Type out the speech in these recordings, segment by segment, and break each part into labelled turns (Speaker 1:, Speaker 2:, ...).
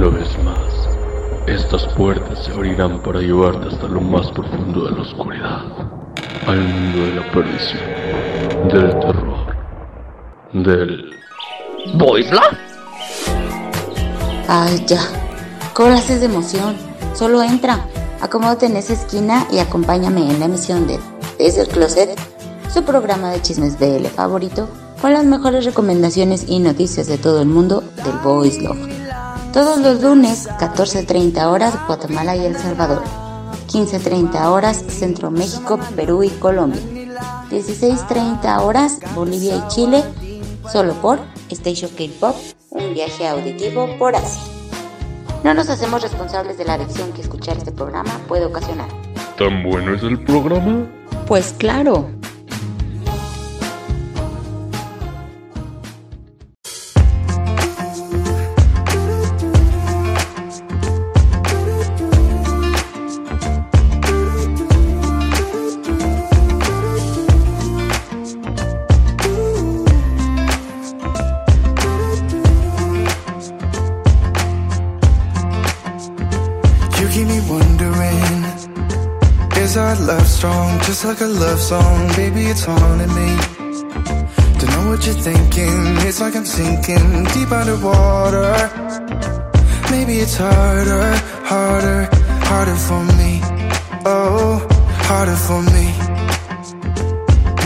Speaker 1: Una vez más, estas puertas se abrirán para llevarte hasta lo más profundo de la oscuridad, al mundo de la perdición, del terror, del...
Speaker 2: ¿Voisla?
Speaker 3: Ay, ya. ¿Cómo haces de emoción? Solo entra, acomódate en esa esquina y acompáñame en la emisión de Desde el Closet, su programa de chismes BL favorito, con las mejores recomendaciones y noticias de todo el mundo del Boys Love. Todos los lunes, 14.30 horas, Guatemala y El Salvador. 15.30 horas, Centro México, Perú y Colombia. 16.30 horas, Bolivia y Chile, solo por Station K-Pop, un viaje auditivo por Asia. No nos hacemos responsables de la adicción que escuchar este programa puede ocasionar.
Speaker 1: ¿Tan bueno es el programa?
Speaker 3: Pues claro.
Speaker 4: Love song Baby, it's haunting me. Don't know what you're thinking It's like I'm sinking deep underwater. Maybe it's harder, harder, harder for me. Oh, harder for me.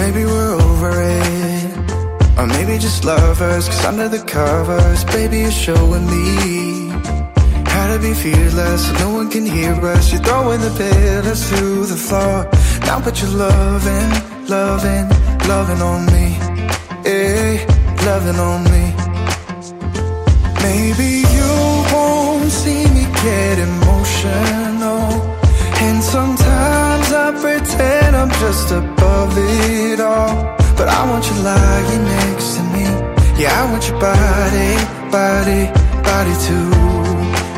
Speaker 4: Maybe we're over it. Or maybe just lovers Cause under the covers Baby, you're showing me how to be fearless. So no one can hear us. You're throwing the pillars to the floor. Now put your loving, loving, loving on me. Eh, loving on me. Maybe you won't see me get emotional. And sometimes I pretend I'm just above it all. But I want you lying next to me. Yeah, I want your body, body, body too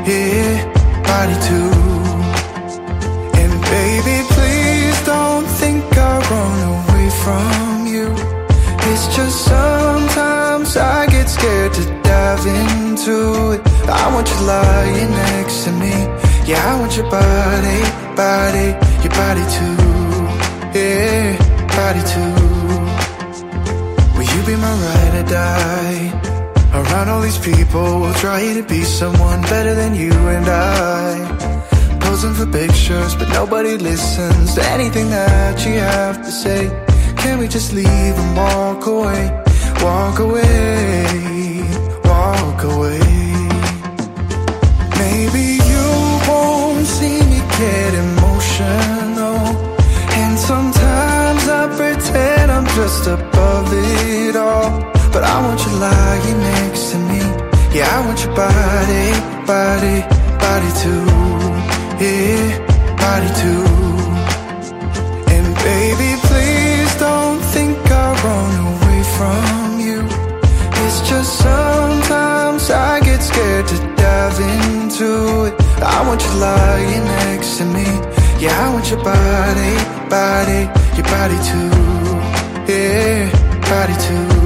Speaker 4: yeah, body too. I run away from you. It's just sometimes I get scared to dive into it. I want you lying next to me. Yeah, I want your body, body, your body too. Yeah, body too. Will you be my ride or die? Around all these people, trying to be someone better than you and I. Posing for pictures, but nobody listens to anything that you have to say. Can we just leave and walk away? Walk away, walk away. Maybe you won't see me get emotional. And sometimes I pretend I'm just above it all. But I want you lying next to me. Yeah, I want your body, body, body too. Yeah, body too. And baby, please don't think I'll run away from you. It's just sometimes I get scared to dive into it. I want you lying next to me. Yeah, I want your body, body, your body too. Yeah, body too.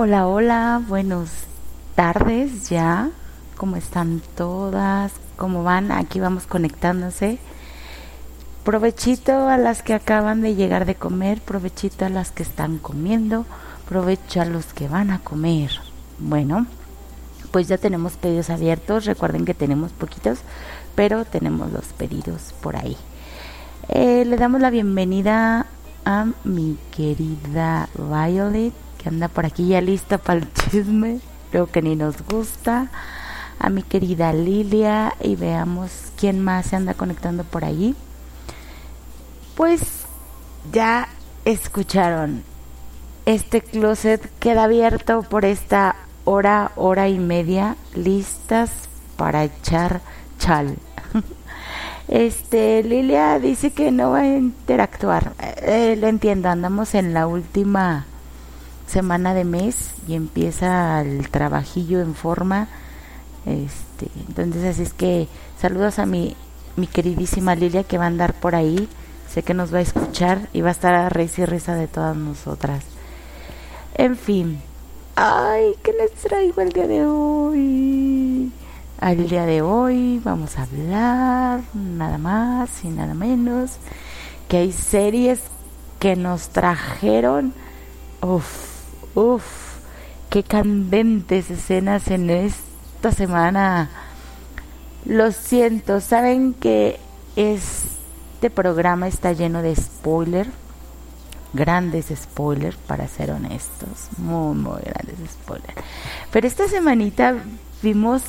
Speaker 5: Hola, hola, buenos tardes ya. ¿Cómo están todas? ¿Cómo van? Aquí vamos conectándose. Provechito a las que acaban de llegar de comer, provechito a las que están comiendo, provecho a los que van a comer. Bueno, pues ya tenemos pedidos abiertos. Recuerden que tenemos poquitos, pero tenemos los pedidos por ahí. Eh, le damos la bienvenida a mi querida Violet, que anda por aquí ya lista para el chisme, creo que ni nos gusta. A mi querida Lilia y veamos quién más se anda conectando por ahí. Pues ya escucharon, este closet queda abierto por esta hora, hora y media, listas para echar chal. Este, Lilia dice que no va a interactuar. Eh, lo entiendo, andamos en la última semana de mes y empieza el trabajillo en forma. Este, entonces así es que saludos a mi, mi queridísima Lilia que va a andar por ahí. Sé que nos va a escuchar y va a estar a risa y risa de todas nosotras. En fin. Ay, ¿qué les traigo el día de hoy? Al día de hoy vamos a hablar nada más y nada menos que hay series que nos trajeron, uff, qué candentes escenas en esta semana. Lo siento, saben que este programa está lleno de spoilers, grandes spoilers, para ser honestos, muy, muy grandes spoilers. Pero esta semanita vimos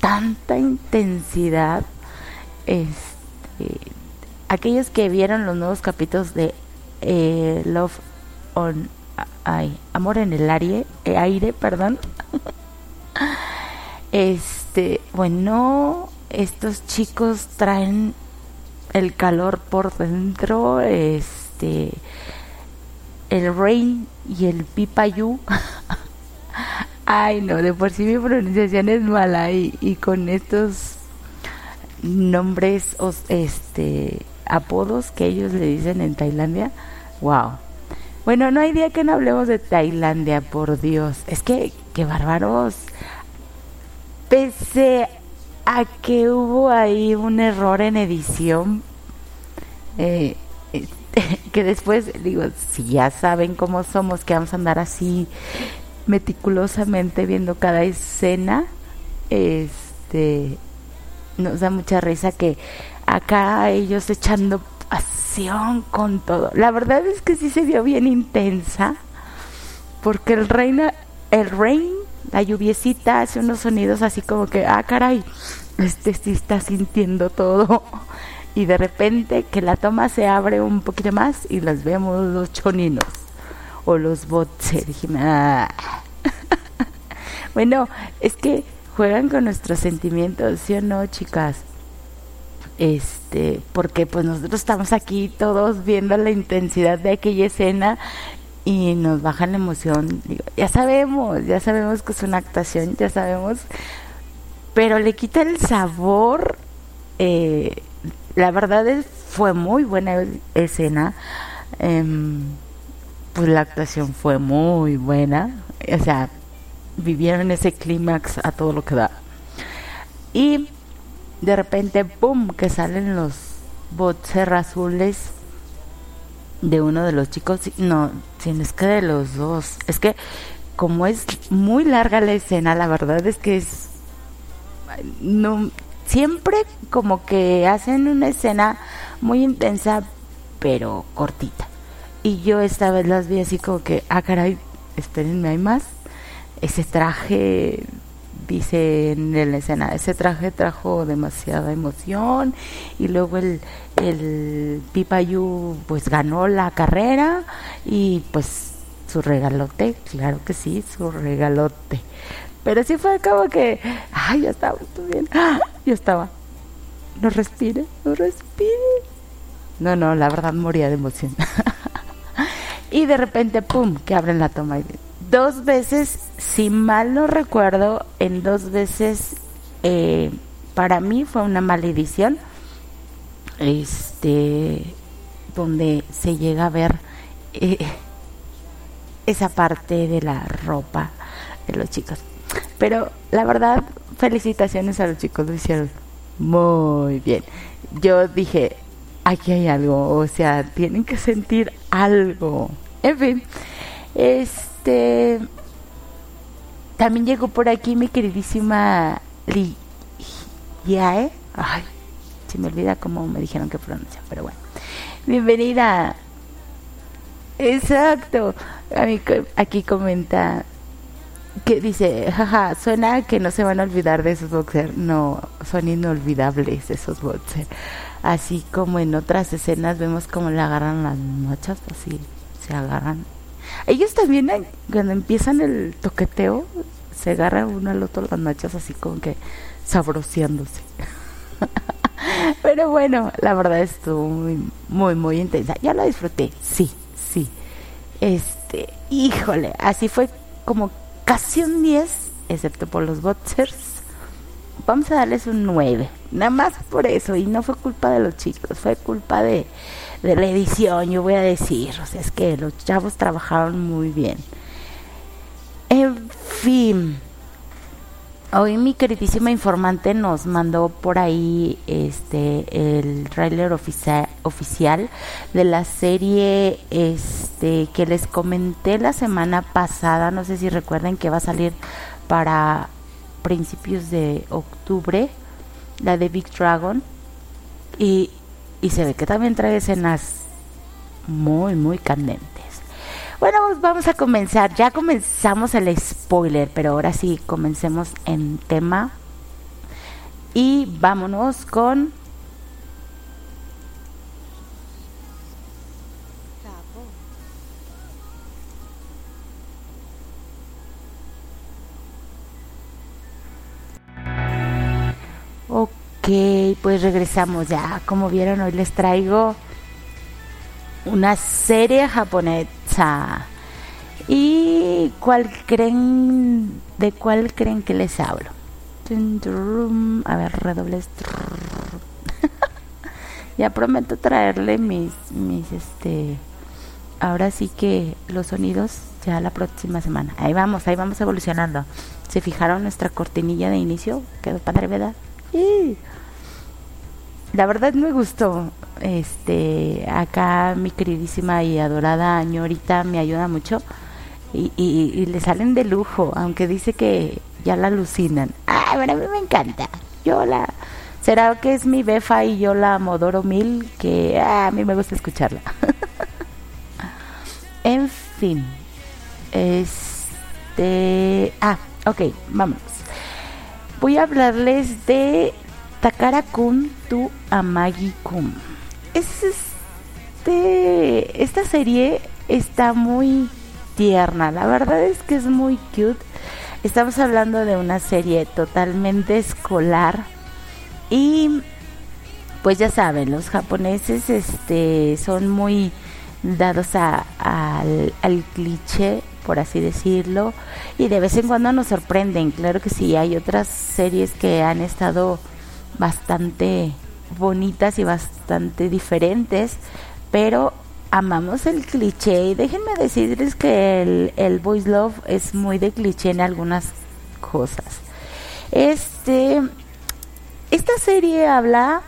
Speaker 5: tanta intensidad. Este, aquellos que vieron los nuevos capítulos de eh, Love on ay, Amor en el aire, eh, aire, perdón. este, bueno, estos chicos traen el calor por dentro, este el Rain y el Pipayu Ay, no, de por sí mi pronunciación es mala y, y con estos nombres, este, apodos que ellos le dicen en Tailandia, wow. Bueno, no hay día que no hablemos de Tailandia, por Dios. Es que, qué bárbaros. Pese a que hubo ahí un error en edición, eh, que después digo, si ya saben cómo somos, que vamos a andar así meticulosamente viendo cada escena. Este nos da mucha risa que acá ellos echando pasión con todo. La verdad es que sí se vio bien intensa porque el reina el rain, la lluviecita hace unos sonidos así como que ah caray, este sí está sintiendo todo. Y de repente que la toma se abre un poquito más y las vemos los choninos o los bots. Ah". bueno, es que juegan con nuestros sentimientos, ¿sí o no, chicas? Este, porque pues nosotros estamos aquí todos viendo la intensidad de aquella escena y nos baja la emoción. ya sabemos, ya sabemos que es una actuación, ya sabemos, pero le quita el sabor. Eh, la verdad es, fue muy buena escena. Eh, pues la actuación fue muy buena. O sea, vivieron ese clímax a todo lo que da. Y de repente, ¡pum!, que salen los bots azules de uno de los chicos. No, sin es que de los dos. Es que como es muy larga la escena, la verdad es que es... No, siempre como que hacen una escena muy intensa, pero cortita. Y yo esta vez las vi así como que, ah, caray, espérenme, hay más. Ese traje, dice en la escena, ese traje trajo demasiada emoción. Y luego el, Pipayu, pues ganó la carrera y pues su regalote, claro que sí, su regalote. Pero sí fue como que, ay, ya estaba, bien, yo estaba. No respire, no respire. No, no, la verdad moría de emoción. y de repente, ¡pum!, que abren la toma. Dos veces, si mal no recuerdo, en dos veces, eh, para mí fue una maledición. Este, donde se llega a ver eh, esa parte de la ropa de los chicos. Pero la verdad, felicitaciones a los chicos, lo hicieron muy bien. Yo dije, aquí hay algo, o sea, tienen que sentir algo. En fin, este también llegó por aquí mi queridísima Li Yae. Ay, se me olvida cómo me dijeron que pronuncia, pero bueno. Bienvenida. Exacto. Aquí comenta que dice, jaja, suena que no se van a olvidar de esos boxers. No, son inolvidables esos boxers. Así como en otras escenas vemos como le agarran las nochas, así se agarran. Ellos también, cuando empiezan el toqueteo, se agarran uno al otro las nochas, así como que sabroseándose. Pero bueno, la verdad estuvo muy, muy, muy intensa. Ya la disfruté, sí, sí. Este, híjole, así fue como casi un 10, excepto por los boxers. Vamos a darles un 9, nada más por eso. Y no fue culpa de los chicos, fue culpa de, de la edición, yo voy a decir. O sea, es que los chavos trabajaron muy bien. En fin. Hoy mi queridísima informante nos mandó por ahí este el trailer oficial oficial de la serie este que les comenté la semana pasada, no sé si recuerden que va a salir para principios de octubre, la de Big Dragon y, y se ve que también trae escenas muy muy candentes. Bueno, pues vamos a comenzar. Ya comenzamos el spoiler, pero ahora sí, comencemos en tema. Y vámonos con... Pues regresamos ya. Como vieron, hoy les traigo una serie japonesa. ¿Y cuál creen, de cuál creen que les hablo? A ver, redobles. ya prometo traerle mis, mis, este, ahora sí que los sonidos ya la próxima semana. Ahí vamos, ahí vamos evolucionando. ¿Se fijaron nuestra cortinilla de inicio? Quedó padre, ¿verdad? Sí la verdad me gustó. Este, acá mi queridísima y adorada ñorita me ayuda mucho y, y, le salen de lujo, aunque dice que ya la alucinan. Ay, bueno, a mí me encanta. Yo la será que es mi befa y yo la modoro mil, que ah, a mí me gusta escucharla. en fin, este, ah, ok, vámonos. Voy a hablarles de Takara-kun tu Amagi-kun. Este, esta serie está muy tierna, la verdad es que es muy cute. Estamos hablando de una serie totalmente escolar y pues ya saben, los japoneses este, son muy dados a, al, al cliché, por así decirlo, y de vez en cuando nos sorprenden. Claro que sí, hay otras series que han estado bastante bonitas y bastante diferentes, pero amamos el cliché y déjenme decirles que el, el voice love es muy de cliché en algunas cosas. Este, esta serie habla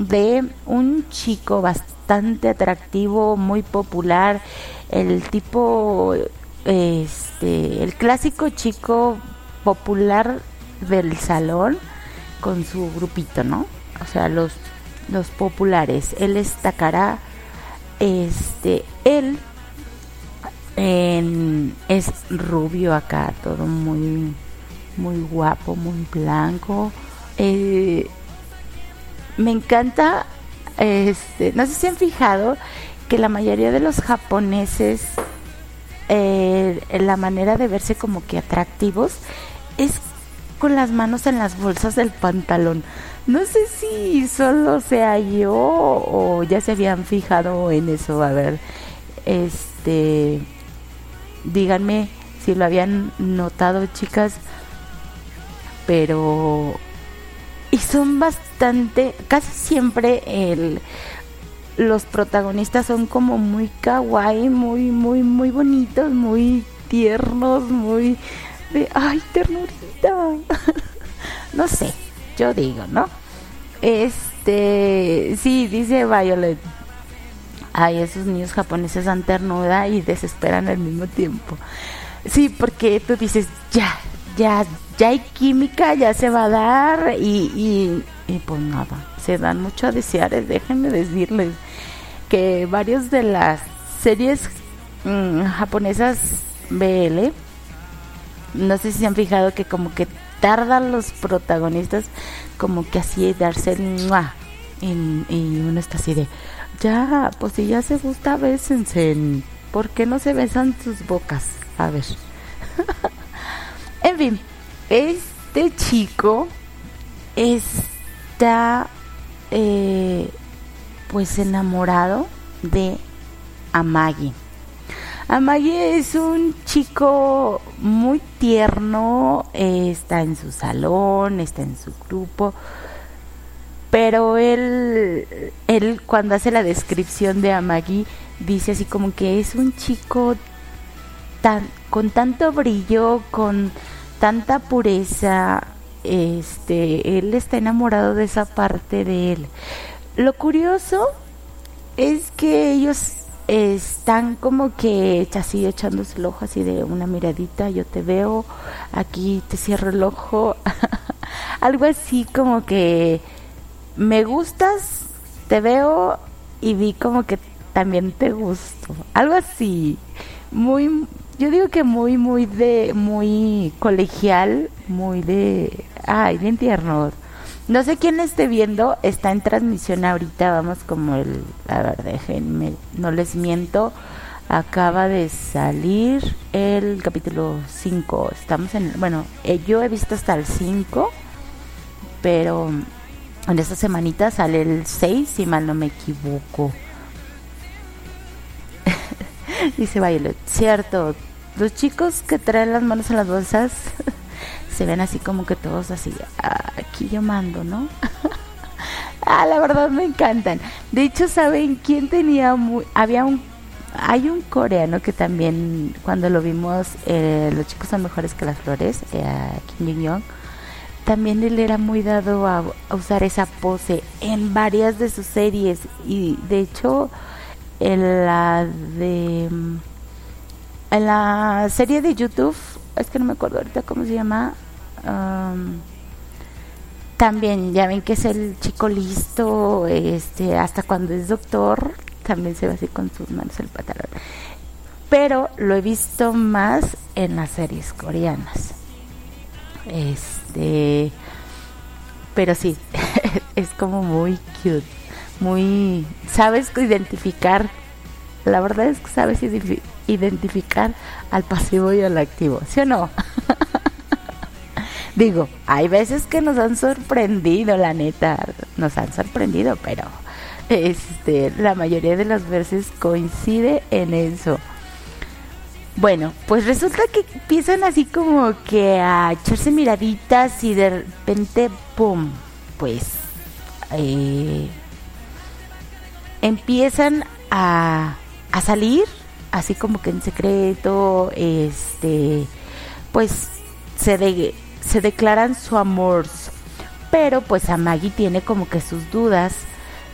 Speaker 5: de un chico bastante atractivo, muy popular, el tipo, este, el clásico chico popular del salón con su grupito, ¿no? O sea, los, los populares. Él destacará, este, él es rubio acá, todo muy, muy guapo, muy blanco. Eh, me encanta, este, no sé si han fijado que la mayoría de los japoneses, eh, la manera de verse como que atractivos es con las manos en las bolsas del pantalón. No sé si solo sea yo o ya se habían fijado en eso. A ver, este, díganme si lo habían notado, chicas. Pero y son bastante, casi siempre el los protagonistas son como muy kawaii, muy, muy, muy bonitos, muy tiernos, muy de, ay, ternurita. no sé, yo digo, ¿no? Este, sí, dice Violet. Ay, esos niños japoneses dan ternura y desesperan al mismo tiempo. Sí, porque tú dices, ya, ya, ya hay química, ya se va a dar y, y, pues nada, se dan mucho a desear, déjenme decirles que varios de las series mm, japonesas BL, no sé si se han fijado que como que tardan los protagonistas como que así darse y, y uno está así de ya, pues si ya se gusta, bésense. ¿Por qué no se besan sus bocas? A ver. en fin, este chico está eh, pues enamorado de Amagi. Amagi es un chico muy tierno, está en su salón, está en su grupo, pero él, él cuando hace la descripción de Amagi dice así como que es un chico tan, con tanto brillo, con tanta pureza, este, él está enamorado de esa parte de él. Lo curioso es que ellos están como que así echándose el ojo así de una miradita, yo te veo, aquí te cierro el ojo, algo así como que me gustas, te veo y vi como que también te gusto, algo así, muy, yo digo que muy, muy de, muy colegial, muy de, ay, bien tierno no sé quién esté viendo, está en transmisión ahorita, vamos como el, a ver, déjenme, no les miento, acaba de salir el capítulo 5, estamos en, bueno, eh, yo he visto hasta el 5, pero en esta semanita sale el 6, si mal no me equivoco. Dice Violet, cierto, los chicos que traen las manos en las bolsas se ven así como que todos así, aquí yo mando, ¿no? ah, la verdad me encantan. De hecho, ¿saben quién tenía muy... Había un... Hay un coreano que también, cuando lo vimos, eh, los chicos son mejores que las flores, eh, Kim Jong-young, también él era muy dado a, usar esa pose en varias de sus series y de hecho en la de en la serie de YouTube es que no me acuerdo ahorita cómo se llama también ya ven que es el chico listo, este, hasta cuando es doctor, también se va así con sus manos el pantalón. Pero lo he visto más en las series coreanas. Este, pero sí, es como muy cute, muy, sabes identificar, la verdad es que sabes identificar al pasivo y al activo, ¿sí o no? Digo, hay veces que nos han sorprendido, la neta, nos han sorprendido, pero este, la mayoría de las veces coincide en eso. Bueno, pues resulta que empiezan así como que a echarse miraditas y de repente, ¡pum! Pues eh, empiezan a, a salir, así como que en secreto, este, pues se de, se declaran su amor. Pero pues a Maggie tiene como que sus dudas,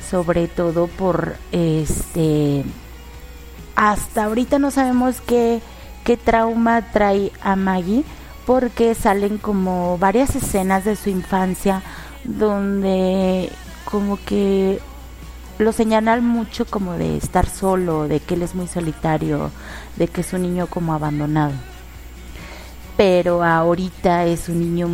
Speaker 5: sobre todo por este... Hasta ahorita no sabemos qué, qué trauma trae a Maggie, porque salen como varias escenas de su infancia donde como que lo señalan mucho como de estar solo, de que él es muy solitario, de que es un niño como abandonado pero ahorita es un niño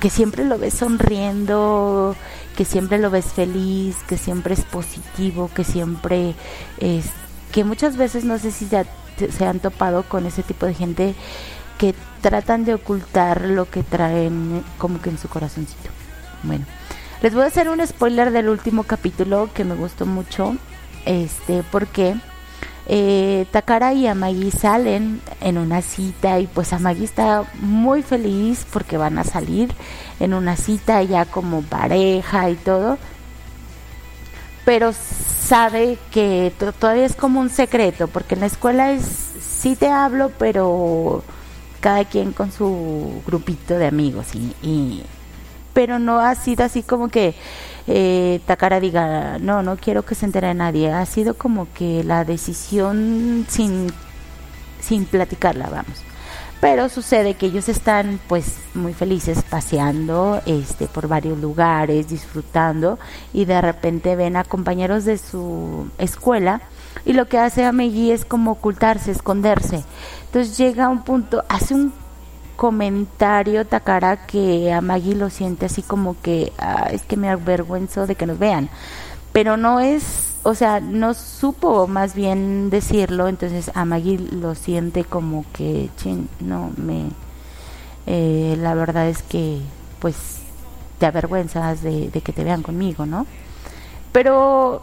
Speaker 5: que siempre lo ves sonriendo, que siempre lo ves feliz, que siempre es positivo, que siempre es que muchas veces no sé si ya se han topado con ese tipo de gente que tratan de ocultar lo que traen como que en su corazoncito. Bueno, les voy a hacer un spoiler del último capítulo que me gustó mucho, este, porque eh, Takara y Amagi salen en una cita y pues Amagi está muy feliz porque van a salir en una cita ya como pareja y todo. pero sabe que todavía es como un secreto, porque en la escuela es, sí te hablo, pero cada quien con su grupito de amigos y, pero no ha sido así como que eh, Takara diga no no quiero que se entere nadie ha sido como que la decisión sin sin platicarla vamos. Pero sucede que ellos están pues muy felices paseando este por varios lugares disfrutando y de repente ven a compañeros de su escuela y lo que hace a Megui es como ocultarse esconderse. Entonces llega un punto hace un comentario Takara que a Maggie lo siente así como que ah, es que me avergüenzo de que nos vean pero no es o sea, no supo más bien decirlo, entonces a Maggie lo siente como que, chin, no, me, eh, la verdad es que, pues, te avergüenzas de, de que te vean conmigo, ¿no? Pero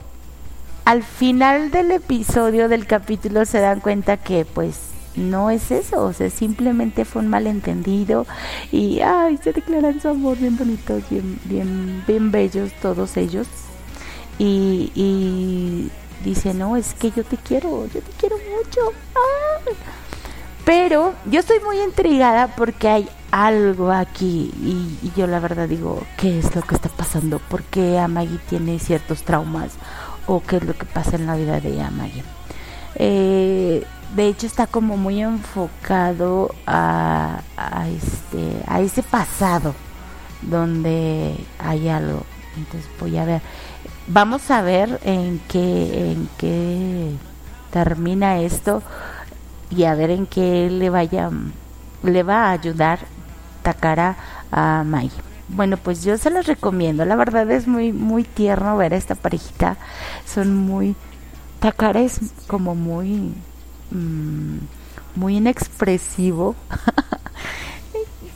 Speaker 5: al final del episodio del capítulo se dan cuenta que, pues, no es eso, o sea, simplemente fue un malentendido y, ay, se declaran su amor bien bonitos, bien, bien, bien bellos todos ellos y, dice, no, es que yo te quiero, yo te quiero mucho. Pero yo estoy muy intrigada porque hay algo aquí y, yo la verdad digo, ¿qué es lo que está pasando? ¿Por qué Amagi tiene ciertos traumas? ¿O qué es lo que pasa en la vida de Amagi? Eh, de hecho está como muy enfocado a, a, este, a ese pasado donde hay algo. Entonces voy a ver vamos a ver en qué, en qué termina esto y a ver en qué le vaya, le va a ayudar Takara a Mai. Bueno, pues yo se los recomiendo. La verdad es muy, muy tierno ver a esta parejita. Son muy, Takara es como muy, mm, muy inexpresivo.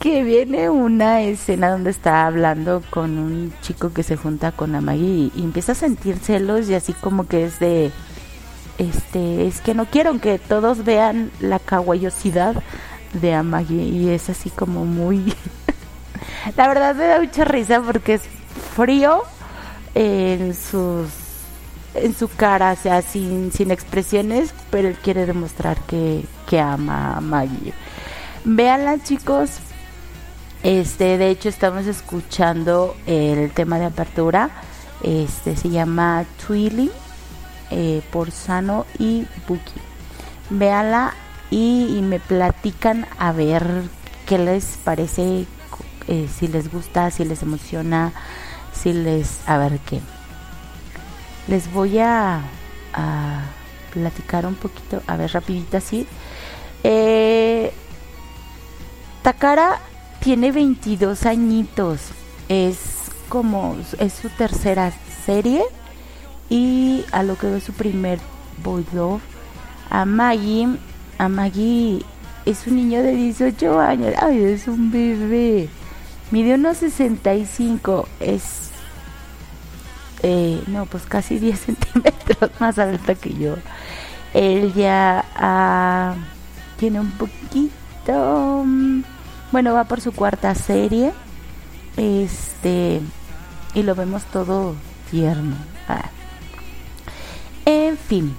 Speaker 5: que viene una escena donde está hablando con un chico que se junta con Amagi y, empieza a sentir celos y así como que es de este es que no quiero que todos vean la caguayosidad de Amagi y es así como muy la verdad me da mucha risa porque es frío en sus en su cara, o sea, sin, sin expresiones, pero él quiere demostrar que, que ama a Maggie. Véanla chicos, este, de hecho, estamos escuchando el tema de apertura. Este se llama Twilly eh, por Sano y Buki. Véanla y, me platican a ver qué les parece, eh, si les gusta, si les emociona, si les. a ver qué. Les voy a, platicar un poquito, a ver, rapidito así. Eh, Takara tiene 22 añitos. Es como, es su tercera serie. Y a lo que ve su primer boy love. A Maggie, a Maggie es un niño de 18 años. Ay, es un bebé. Mide unos 65. Es, eh, no, pues casi 10 centímetros más alta que yo. Él ya ah, tiene un poquito mm, bueno, va por su cuarta serie. Este. Y lo vemos todo tierno. Ah. En fin.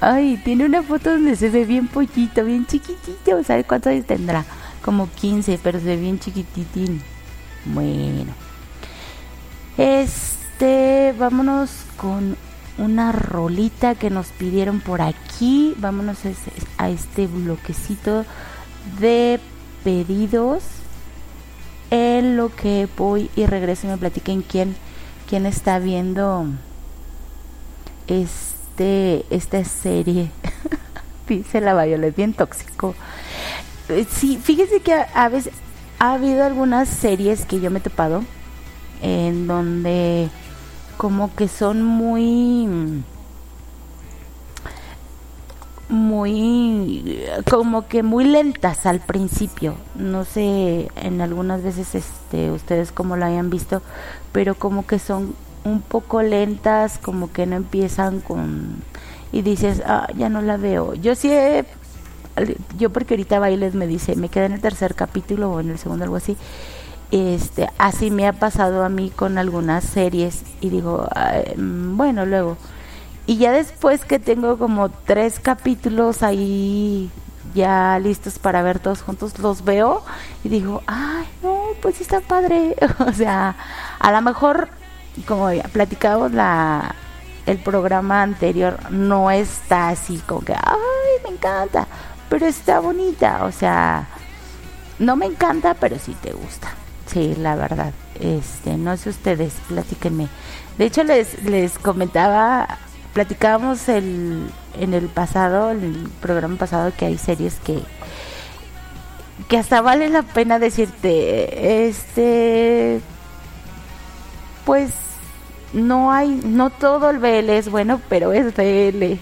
Speaker 5: Ay, tiene una foto donde se ve bien pollito, bien chiquitito. ¿Sabe cuántos años tendrá? Como 15, pero se ve bien chiquititín. Bueno. Este, vámonos con una rolita que nos pidieron por aquí. Vámonos a este bloquecito de pedidos en lo que voy y regreso y me platiquen quién, quién está viendo este esta serie. Dice la Violet, bien tóxico. Eh, sí, fíjese que a, veces ha habido algunas series que yo me he topado en donde como que son muy muy como que muy lentas al principio. No sé en algunas veces este ustedes como lo hayan visto pero como que son un poco lentas como que no empiezan con y dices ah ya no la veo yo sí yo porque ahorita bailes me dice me quedé en el tercer capítulo o en el segundo algo así Este, así me ha pasado a mí con algunas series y digo, mm, bueno, luego. Y ya después que tengo como tres capítulos ahí ya listos para ver todos juntos, los veo y digo, ay, no, pues está padre. o sea, a lo mejor, como ya platicamos la, el programa anterior, no está así como que, ay, me encanta, pero está bonita. O sea, no me encanta, pero sí te gusta. Sí, la verdad. Este, no sé ustedes, platíquenme. De hecho, les, les comentaba, platicábamos el, en el pasado, en el programa pasado, que hay series que que hasta vale la pena decirte, este, pues no hay, no todo el BL es bueno, pero es BL.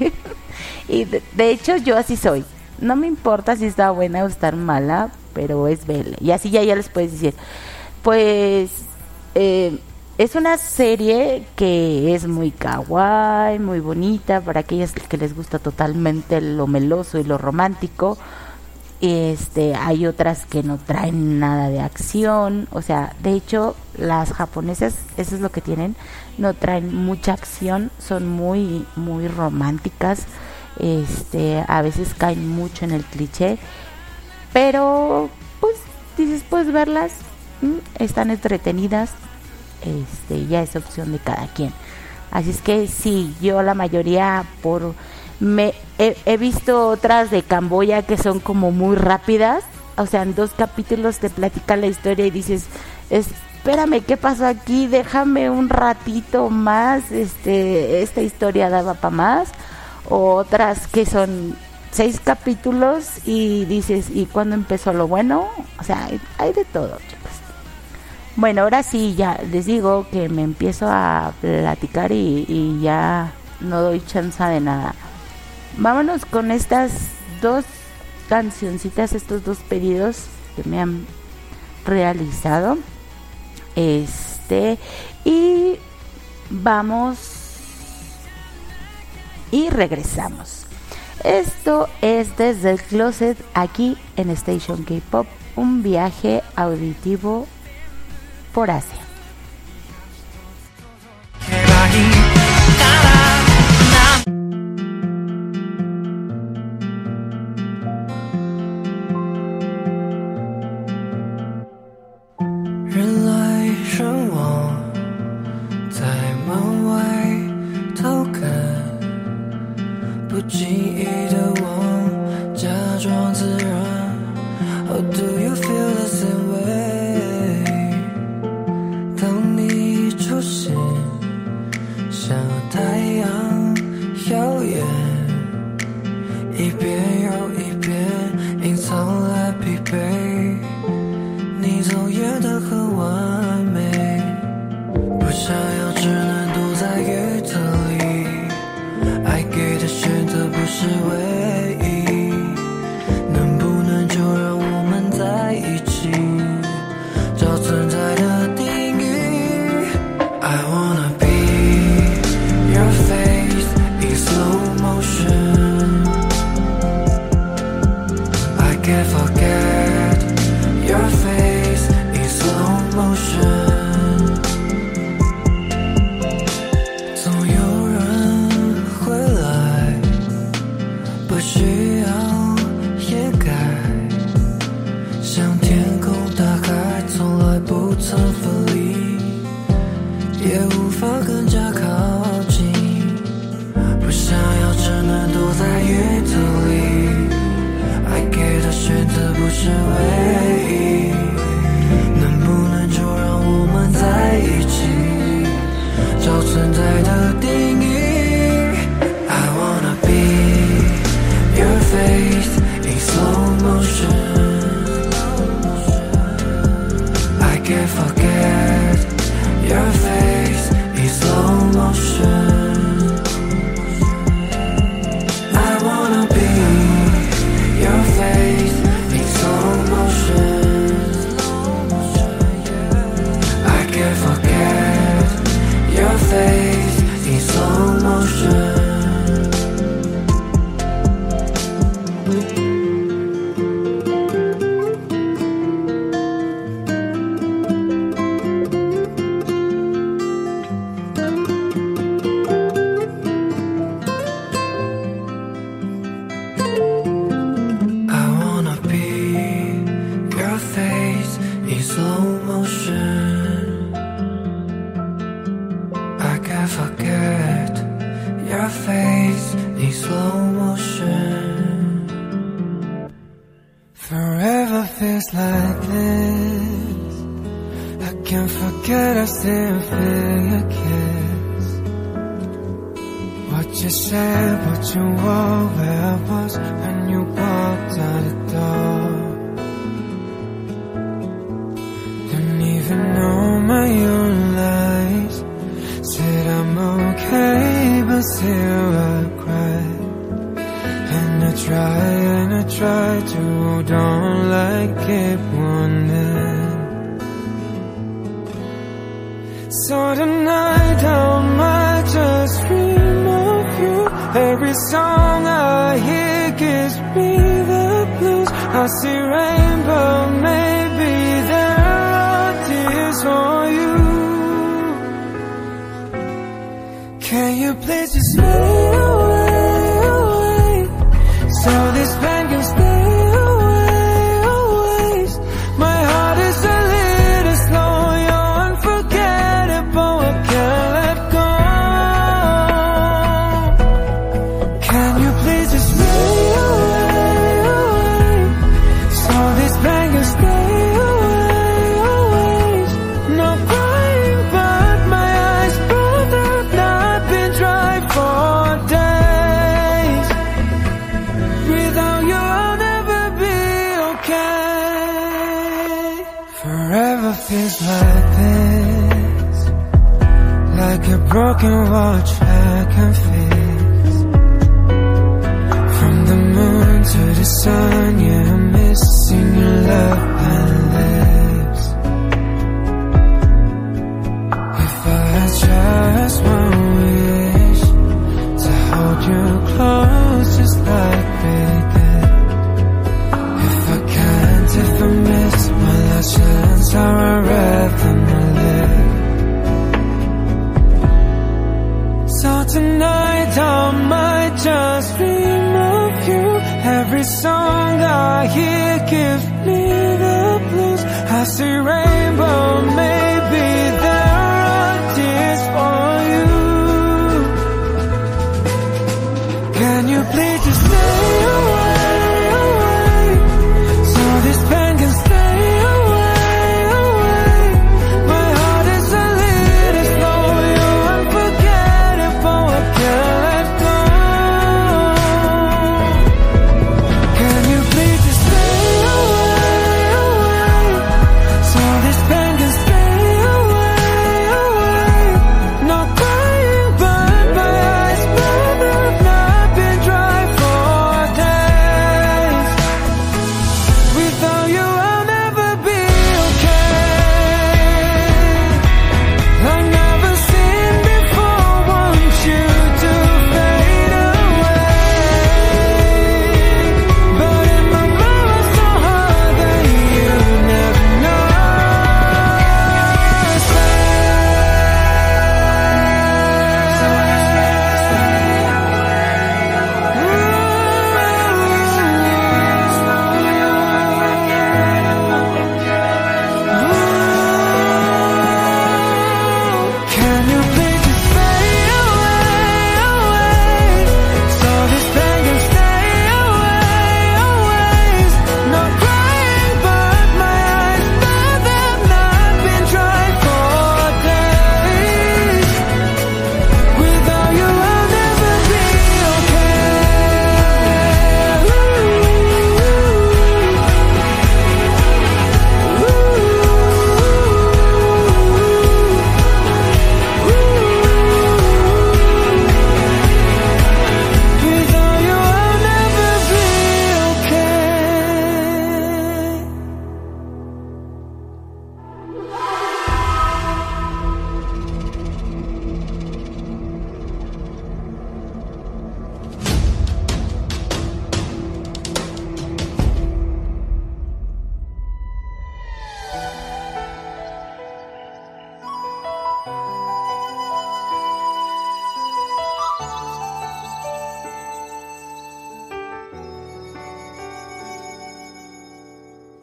Speaker 5: y de, hecho yo así soy. No me importa si está buena o está mala, pero es BL. Y así ya, ya les puedes decir, pues eh, es una serie que es muy kawaii, muy bonita para aquellas que les gusta totalmente lo meloso y lo romántico. Este, hay otras que no traen nada de acción, o sea, de hecho, las japonesas, eso es lo que tienen, no traen mucha acción, son muy muy románticas. Este, a veces caen mucho en el cliché, pero pues dices, puedes verlas están entretenidas, este, ya es opción de cada quien. Así es que sí, yo la mayoría por me he, visto otras de Camboya que son como muy rápidas, o sea, en dos capítulos te platica la historia y dices, espérame, ¿qué pasó aquí? Déjame un ratito más, este, esta historia daba para más. O otras que son seis capítulos y dices, ¿y cuándo empezó lo bueno? O sea, hay de todo. Bueno, ahora sí, ya les digo que me empiezo a platicar y, ya no doy chance de nada. Vámonos con estas dos cancioncitas, estos dos pedidos que me han realizado. Este, y vamos y regresamos. Esto es desde el closet aquí en Station K-Pop, un viaje auditivo Por
Speaker 6: así. 人来人往，在门外偷看，不经意的。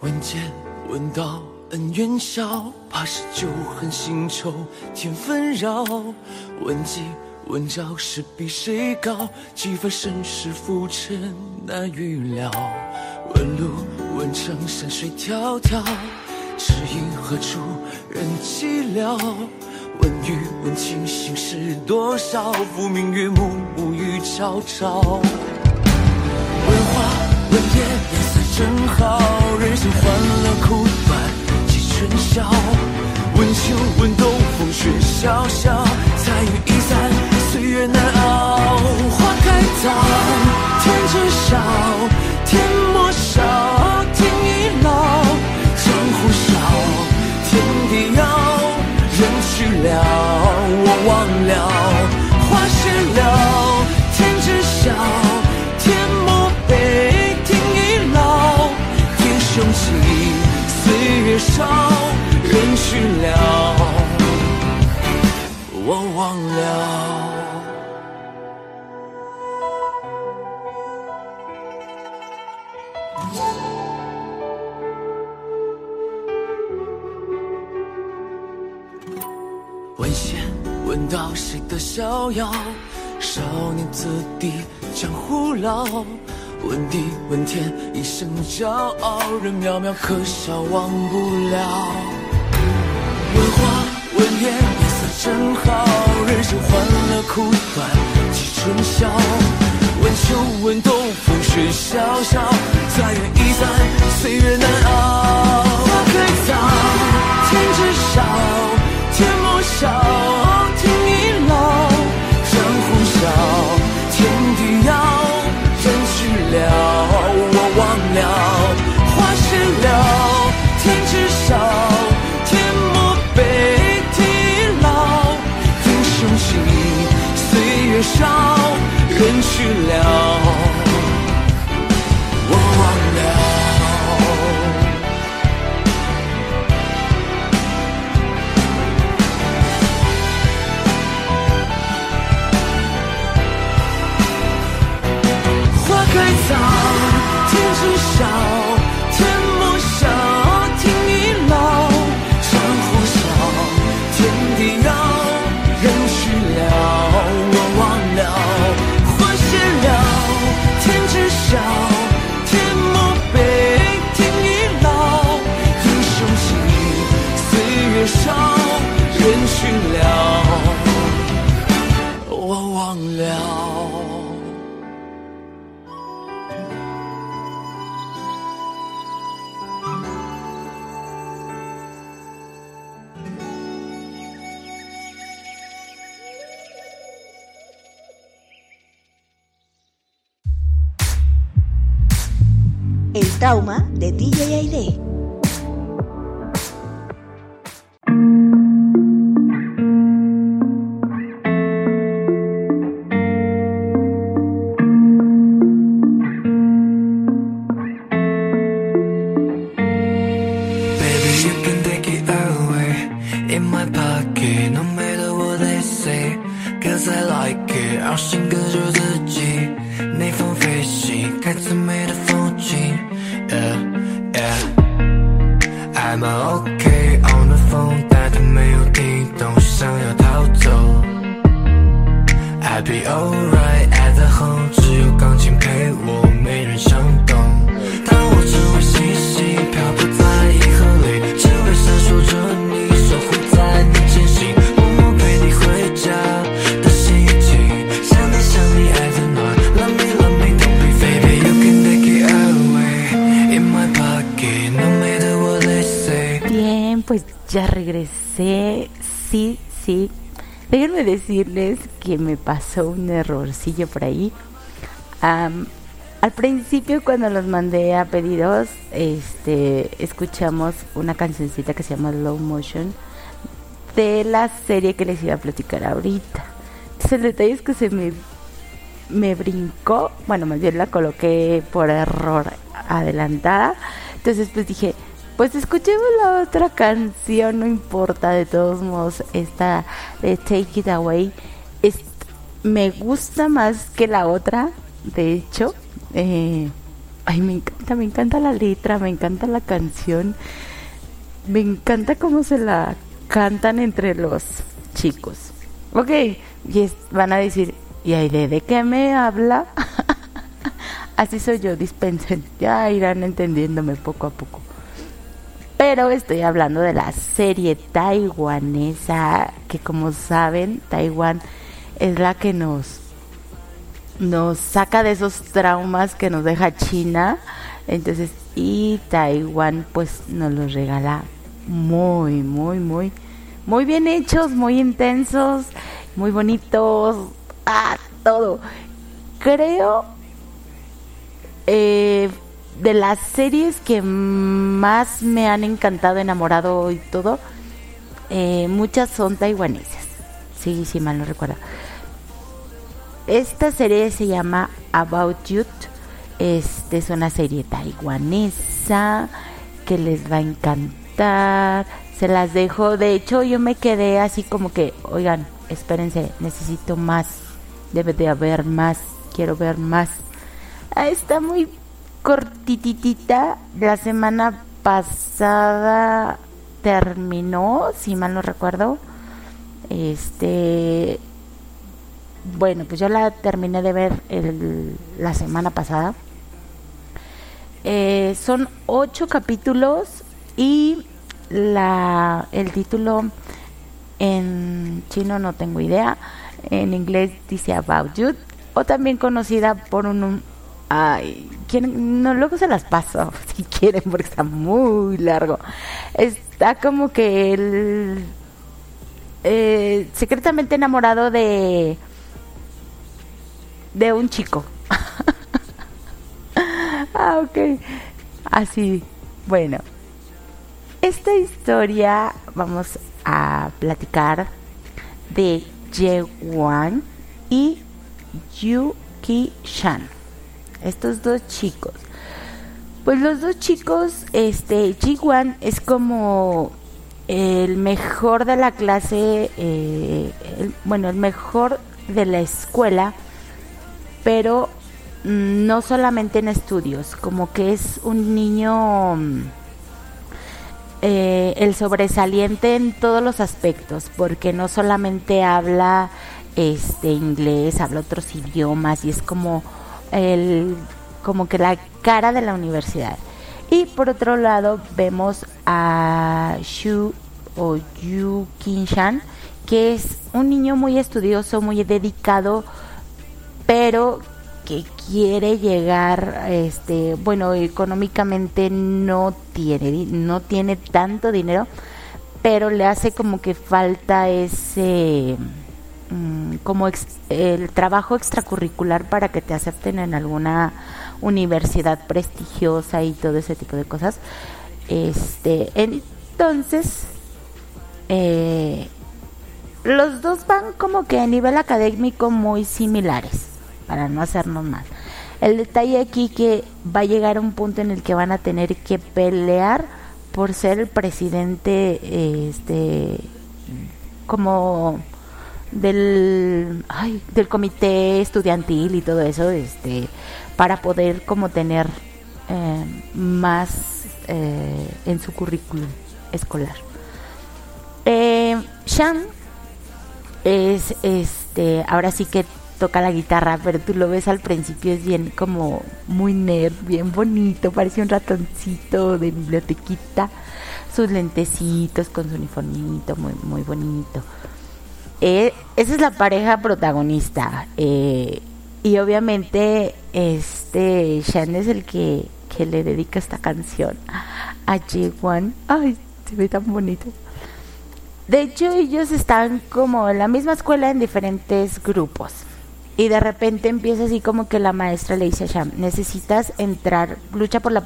Speaker 7: 问见问道恩怨消，怕是旧恨新仇添纷扰。闻鸡问招是比谁高，几番身世浮沉难预料。问路问城山水迢迢，知音何处人寂寥？问雨问情心事多少？浮明月暮暮雨朝朝。问花问叶正好，人生欢乐苦短几春宵。问秋问冬风雪萧萧，彩云易散岁月难熬。花开早，天知晓，天莫笑，天已老。江湖少，天地遥，人去了，我忘了。去了，我忘了。问仙问道，谁的逍遥？少年子弟，江湖老。问地问天，一生骄傲。人渺渺，可笑忘不了。问花问叶，颜色正好。人生欢乐苦短几春宵。问秋问冬，风雪萧萧。彩云易散，岁月难熬。花开早，天知晓，天莫笑，天已老。江湖小，天地遥，人去了，多少人去了，我忘了。花开早，天知晓。
Speaker 8: Trauma de DJ Aide.
Speaker 5: Errorcillo por ahí. al principio cuando los mandé a pedidos, este, escuchamos una cancioncita que se llama Low Motion de la serie que les iba a platicar ahorita. Entonces el detalle es que se me, me brincó, bueno, más bien la coloqué por error adelantada. Entonces pues dije, pues escuchemos la otra canción, no importa, de todos modos, esta de Take It Away me gusta más que la otra, de hecho. Eh, ay, me encanta, me encanta la letra, me encanta la canción, me encanta cómo se la cantan entre los chicos. Ok, y van a decir, ¿y Aide de qué me habla? Así soy yo, dispensen, ya irán entendiéndome poco a poco. Pero estoy hablando de la serie taiwanesa, que como saben, Taiwán es la que nos nos saca de esos traumas que nos deja China. Entonces, y Taiwán pues nos los regala muy, muy, muy, muy bien hechos, muy intensos, muy bonitos, ah, todo. Creo eh, de las series que más me han encantado, enamorado y todo, eh, muchas son taiwanesas. Sí, sí, mal no recuerdo. Esta serie se llama About You. Este es una serie taiwanesa que les va a encantar. Se las dejo. De hecho, yo me quedé así como que, oigan, espérense, necesito más. Debe de haber más. Quiero ver más. Ah, está muy cortititita. La semana pasada terminó, si mal no recuerdo. Este bueno, pues yo la terminé de ver la semana pasada. Eh, son ocho capítulos y la, el título en chino no tengo idea. En inglés dice About You o también conocida por un, ay, ¿quieren? no luego se las paso si quieren porque está muy largo. Está como que el eh, secretamente enamorado de de un chico. ah, ok. Así, bueno. Esta historia vamos a platicar de Ye y Yuki Shan. Estos dos chicos. Pues los dos chicos, este, Ji Wan es como el mejor de la clase, eh, bueno, el mejor de la escuela pero no solamente en estudios, como que es un niño mm, eh, el sobresaliente en todos los aspectos, porque no solamente habla este inglés, habla otros idiomas y es como el como que la cara de la universidad. Y por otro lado vemos a Shu o Yu Kinshan, que es un niño muy estudioso, muy dedicado pero que quiere llegar, este, bueno, económicamente no tiene, no tiene tanto dinero, pero le hace como que falta ese, mm, como el trabajo extracurricular para que te acepten en alguna universidad prestigiosa y todo ese tipo de cosas. Este, entonces, eh, los dos van como que a nivel académico muy similares para no hacernos mal. El detalle aquí que va a llegar un punto en el que van a tener que pelear por ser el presidente este como del del comité estudiantil y todo eso este para poder como tener eh, más eh, en su currículum escolar eh, Shan es este ahora sí que toca la guitarra, pero tú lo ves al principio es bien como muy nerd, bien bonito, parece un ratoncito de bibliotequita, sus lentecitos con su uniformito, muy, muy bonito. Eh, esa es la pareja protagonista. Y obviamente este Shan es el que, que le dedica esta canción a J1. Ay, se ve tan bonito. De hecho, ellos están como en la misma escuela en diferentes grupos y de repente empieza así como que la maestra le dice a Sham, necesitas entrar, lucha por la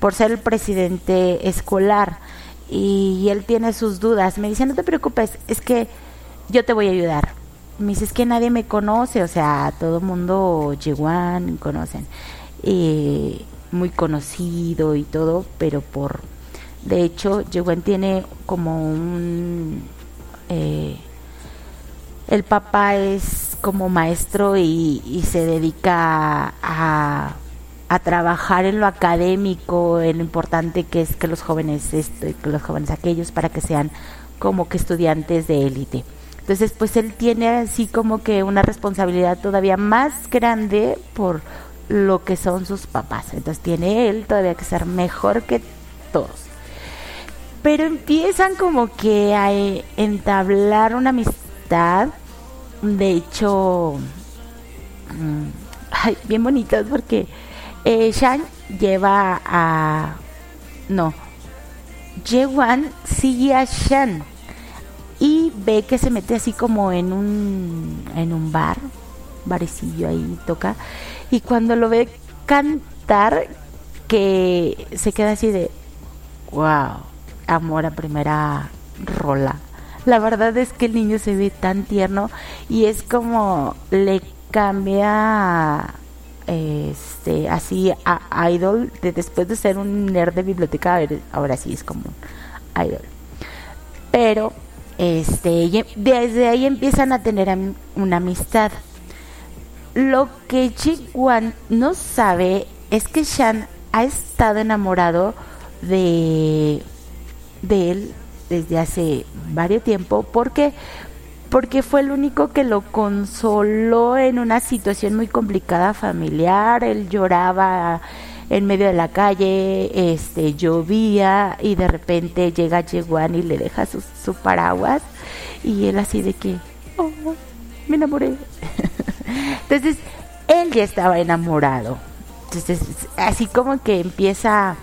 Speaker 5: por ser el presidente escolar y, él tiene sus dudas. Me dice, "No te preocupes, es que yo te voy a ayudar." Me dice, "Es que nadie me conoce, o sea, todo mundo Yewan conocen." Y muy conocido y todo, pero por de hecho, Yewan tiene como un eh, el papá es como maestro y, se dedica a, trabajar en lo académico, en lo importante que es que los jóvenes esto y que los jóvenes aquellos para que sean como que estudiantes de élite. Entonces, pues él tiene así como que una responsabilidad todavía más grande por lo que son sus papás. Entonces tiene él todavía que ser mejor que todos. Pero empiezan como que a eh, entablar una amistad. De hecho, mm, ay, bien bonitas porque eh, Shan lleva a... No. Jewan sigue a Shan y ve que se mete así como en un, en un bar, barecillo ahí toca, y cuando lo ve cantar, que se queda así de, wow, amor a primera rola. La verdad es que el niño se ve tan tierno y es como le cambia este así a idol de después de ser un nerd de biblioteca ahora sí es como un idol pero este desde ahí empiezan a tener una amistad. Lo que Wan no sabe es que Shan ha estado enamorado de, de él desde hace varios tiempo. Porque porque fue el único que lo consoló en una situación muy complicada familiar, él lloraba en medio de la calle, este llovía y de repente llega Yeguan y le deja su, su paraguas y él así de que oh, me enamoré. Entonces, él ya estaba enamorado. Entonces, así como que empieza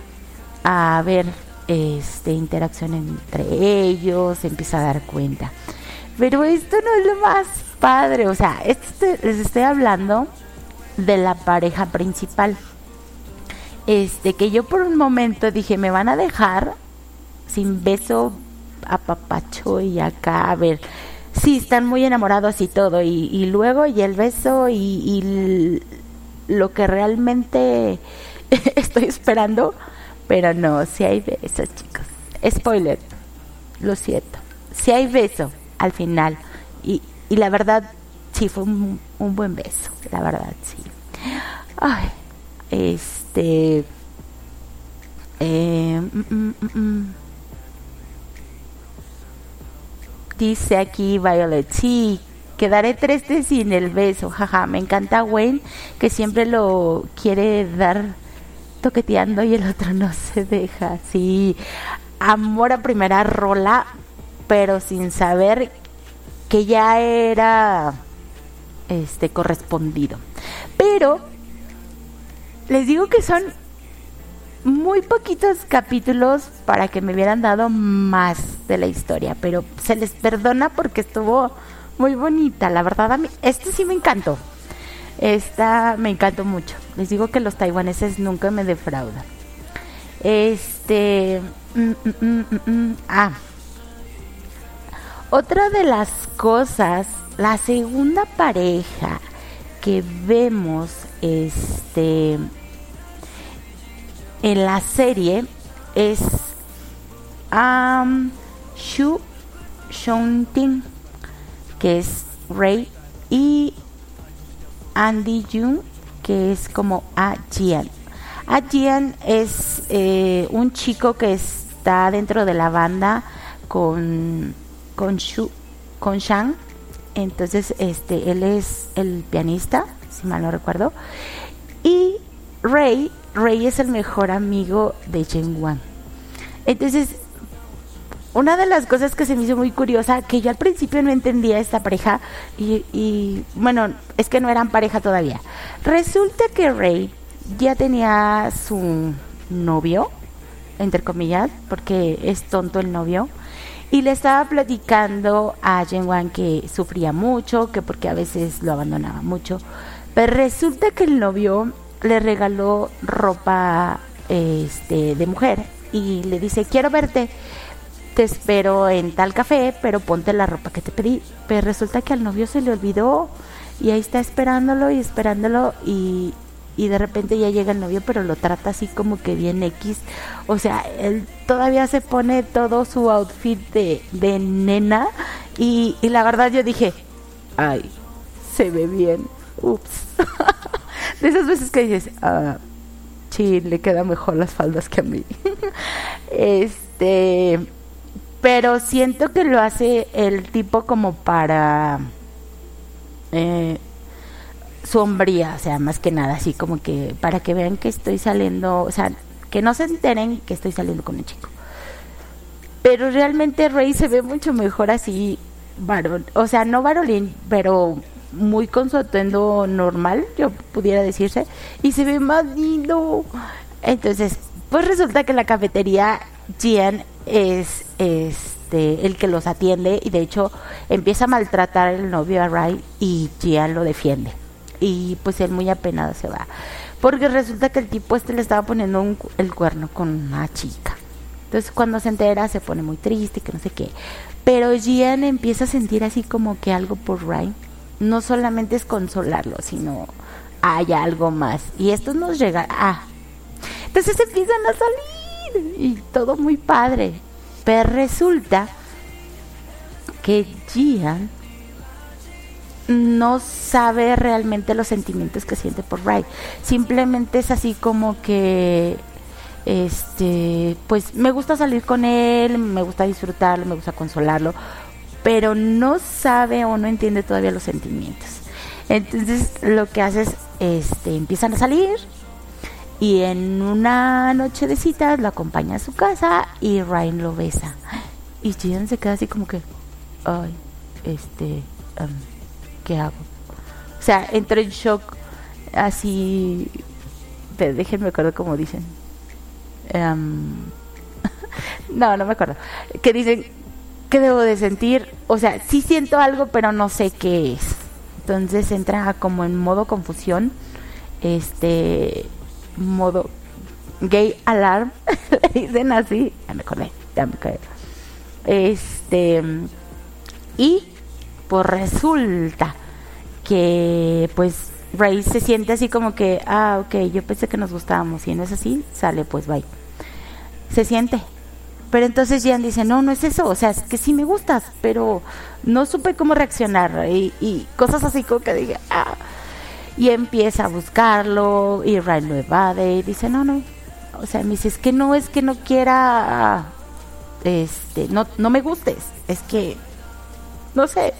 Speaker 5: a haber este, interacción entre ellos, se empieza a dar cuenta. Pero esto no es lo más padre, o sea, les estoy hablando de la pareja principal. Este, que yo por un momento dije, me van a dejar sin beso a papacho y acá, a ver, sí, están muy enamorados y todo, y, luego y el beso y, lo que realmente estoy esperando, pero no, si hay besos, chicos. Spoiler, lo siento. Si hay beso al final, y, y la verdad, sí, fue un, buen beso, la verdad, sí. Ay, este. Eh, mm, mm, mm, Dice aquí Violet, sí, quedaré triste sin el beso, jaja, me encanta Wayne que siempre lo quiere dar toqueteando y el otro no se deja, sí, amor a primera rola, pero sin saber que ya era este correspondido. Pero les digo que son muy poquitos capítulos para que me hubieran dado más de la historia, pero se les perdona porque estuvo muy bonita, la verdad a mí este sí me encantó. Esta me encantó mucho. Les digo que los taiwaneses nunca me defraudan. Este mm, mm, mm, ah. Otra de las cosas, la segunda pareja que vemos este en la serie es um, Shu Shunting, que es Ray, y Andy Jung, que es como A Jian. A Jian es eh, un chico que está dentro de la banda con, con, Shu, con Shang. Entonces, este, él es el pianista, si mal no recuerdo. Y Ray Rey es el mejor amigo de Chen Wang. Entonces, una de las cosas que se me hizo muy curiosa, que yo al principio no entendía esta pareja, y, bueno, es que no eran pareja todavía. Resulta que Rey ya tenía su novio, entre comillas, porque es tonto el novio, y le estaba platicando a Chen Wang que sufría mucho, que porque a veces lo abandonaba mucho. Pero resulta que el novio le regaló ropa este, de mujer y le dice, quiero verte, te espero en tal café, pero ponte la ropa que te pedí. Pero resulta que al novio se le olvidó y ahí está esperándolo y esperándolo y, y de repente ya llega el novio, pero lo trata así como que bien X. O sea, él todavía se pone todo su outfit de, de nena y, y la verdad yo dije, ay, se ve bien. Ups. de esas veces que dices, ah, sí, le quedan mejor las faldas que a mí. este, pero siento que lo hace el tipo como para eh, sombría, o sea, más que nada, así como que para que vean que estoy saliendo, o sea, que no se enteren que estoy saliendo con un chico. Pero realmente Rey se ve mucho mejor así, varón, o sea, no varolín, pero muy con su atuendo normal, yo pudiera decirse, y se ve más lindo. Entonces, pues resulta que la cafetería Gian es este el que los atiende y de hecho empieza a maltratar el novio a Ray y Gian lo defiende. Y pues él muy apenado se va. Porque resulta que el tipo este le estaba poniendo el cuerno con una chica. Entonces cuando se entera se pone muy triste, que no sé qué. Pero Gian empieza a sentir así como que algo por Ray. No solamente es consolarlo, sino hay algo más. Y esto nos llega... Ah. Entonces empiezan a salir y todo muy padre. Pero resulta que Gian no sabe realmente los sentimientos que siente por Ray. Simplemente es así como que este, pues me gusta salir con él, me gusta disfrutarlo, me gusta consolarlo, pero no sabe o no entiende todavía los sentimientos. Entonces lo que hace es, este, empiezan a salir y en una noche de citas lo acompaña a su casa y Ryan lo besa. Y Gian se queda así como que, ay, este, um, ¿qué hago? O sea, entra en shock así, déjenme acuerdo cómo dicen. Um, no, no me acuerdo. Que dicen, ¿qué debo de sentir? O sea, sí siento algo, pero no sé qué es. Entonces entra como en modo confusión. Este, modo gay alarm, le dicen así, ya me acordé, ya me acordé. Este, y pues resulta que pues Ray se siente así como que, ah, ok, yo pensé que nos gustábamos y no es así, sale pues bye. Se siente. Pero entonces Jan dice, no, no es eso, o sea, es que sí me gustas, pero no supe cómo reaccionar y, y cosas así como que dije, ah, y empieza a buscarlo y Ryan lo evade y dice, no, no. O sea, me dice, es que no es que no quiera, este, no, no me gustes, es que, no sé.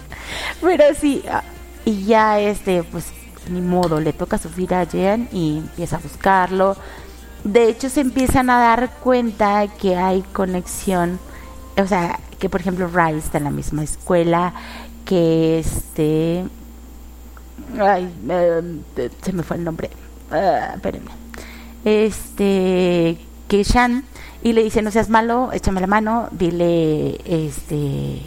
Speaker 5: Pero sí, ah, y ya este, pues, ni modo, le toca sufrir a Jean y empieza a buscarlo. De hecho, se empiezan a dar cuenta que hay conexión, o sea, que por ejemplo Ray está en la misma escuela, que este Ay, se me fue el nombre. Uh, espérenme. Este, que Shan y le dice, no seas malo, échame la mano, dile, este,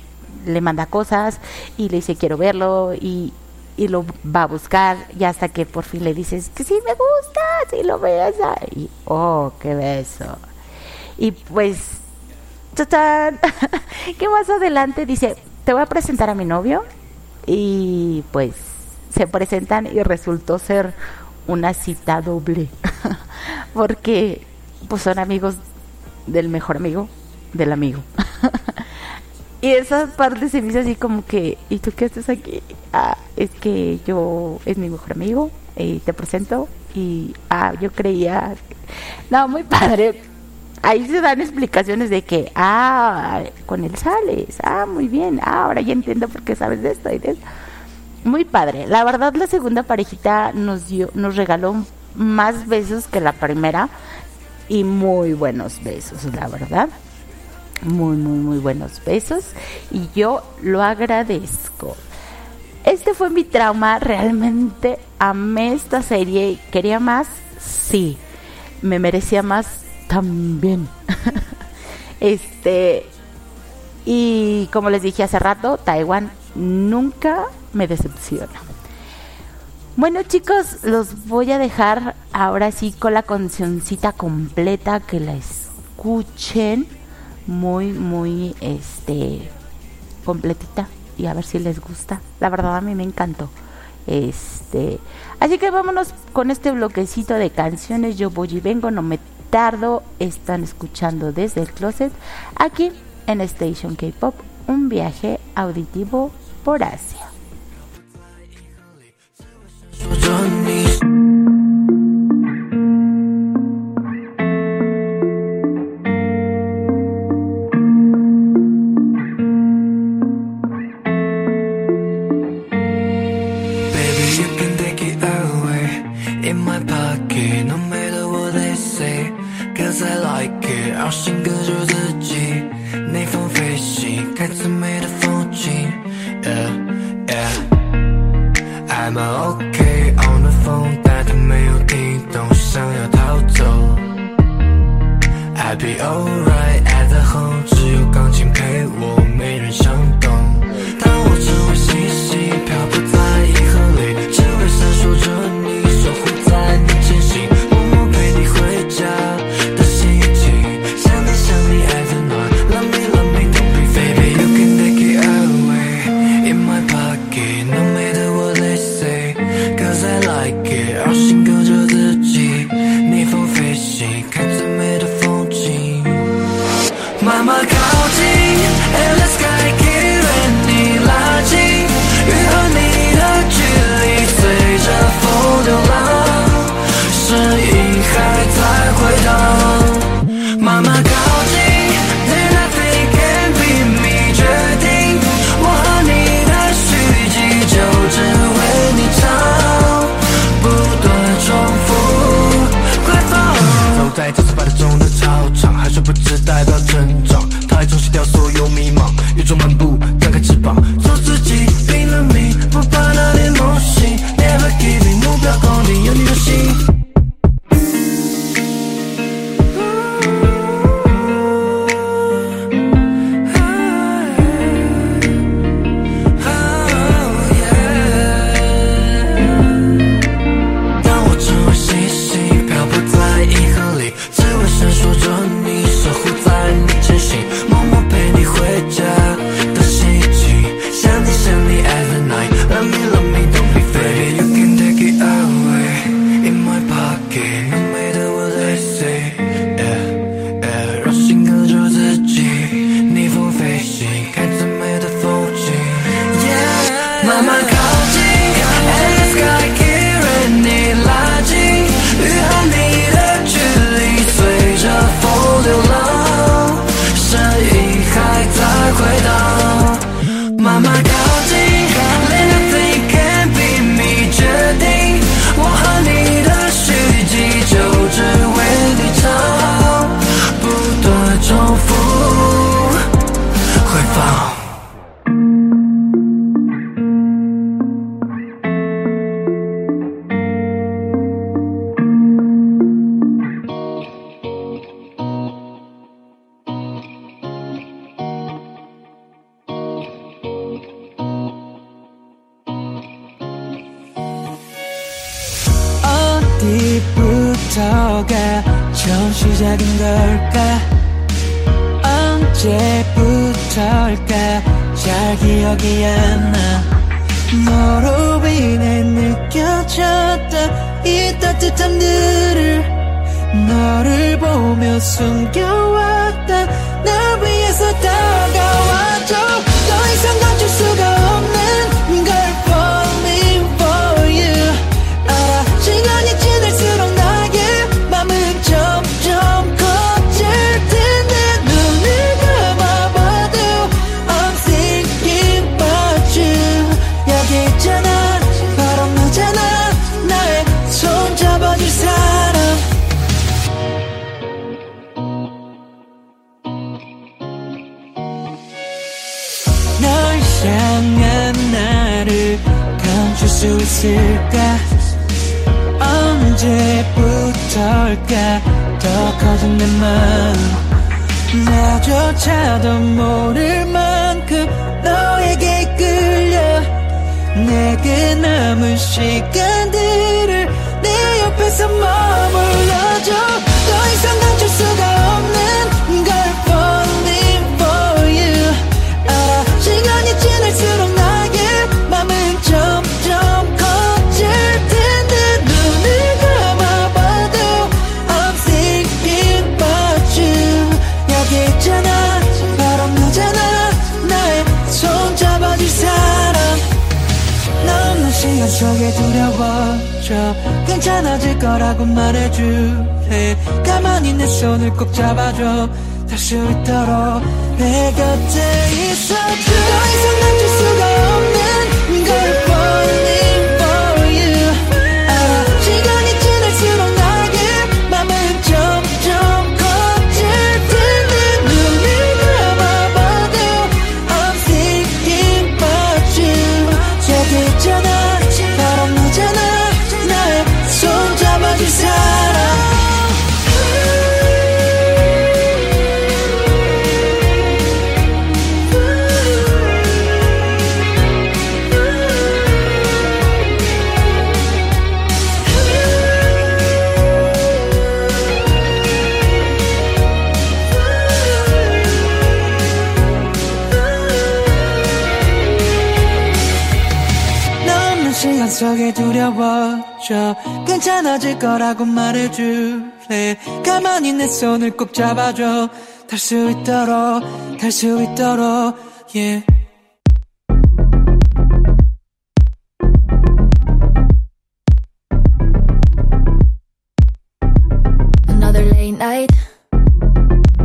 Speaker 5: le manda cosas y le dice, quiero verlo y, y lo va a buscar y hasta que por fin le dices, que sí me gusta, si lo ves y, oh, qué beso. Y pues, ¡tachán! ¿qué más adelante? Dice, te voy a presentar a mi novio y pues se presentan y resultó ser una cita doble, porque pues son amigos del mejor amigo del amigo. y esa parte se me hizo así como que, ¿y tú qué haces aquí? Ah, es que yo es mi mejor amigo y te presento y ah, yo creía, no, muy padre. Ahí se dan explicaciones de que, ah, con él sales, ah, muy bien, ah, ahora ya entiendo por qué sabes de esto y de esto muy padre. La verdad, la segunda parejita nos dio, nos regaló más besos que la primera y muy buenos besos, la verdad. Muy, muy, muy buenos besos y yo lo agradezco. Este fue mi trauma, realmente amé esta serie. ¿Quería más? Sí. ¿Me merecía más? También. este. Y como les dije hace rato, Taiwán nunca me decepciona. Bueno chicos, los voy a dejar ahora sí con la cancioncita completa que la escuchen muy muy este completita y a ver si les gusta. La verdad a mí me encantó. Este, así que vámonos con este bloquecito de canciones. Yo voy y vengo, no me tardo. Están escuchando desde el closet aquí en Station K-Pop, un viaje auditivo por Asia.
Speaker 8: 隔住自己，逆风飞行，看最美的风景。Yeah yeah, I'm okay on the phone，但他没有听懂，想要逃走。I'll be alright at the home，只有钢琴陪我，没人想。
Speaker 6: 따뜻한 늘을 너를 보며 숨겨왔다. 날 위해서 다가와줘. 더 이상 있을까? 언제부터일까? 더 커진 내 마음. 나조차도 모를 만큼 너에게 끌려. 내게 남은 시간들을 내 옆에서 머물러줘. 더 이상 감출 수가 달라질 거라고 말해줄래? 가만히 내 손을 꼭 잡아줘. 다시 있도록 내 곁에 있어줘 더 이상 남길 수가 없는 걸 뻔히 꺼져 괜찮아질 거라고 말해줄래 가만히 내 손을 꼭 잡아줘 달 수 있도록 달 수 있도록 yeah
Speaker 9: Another late night,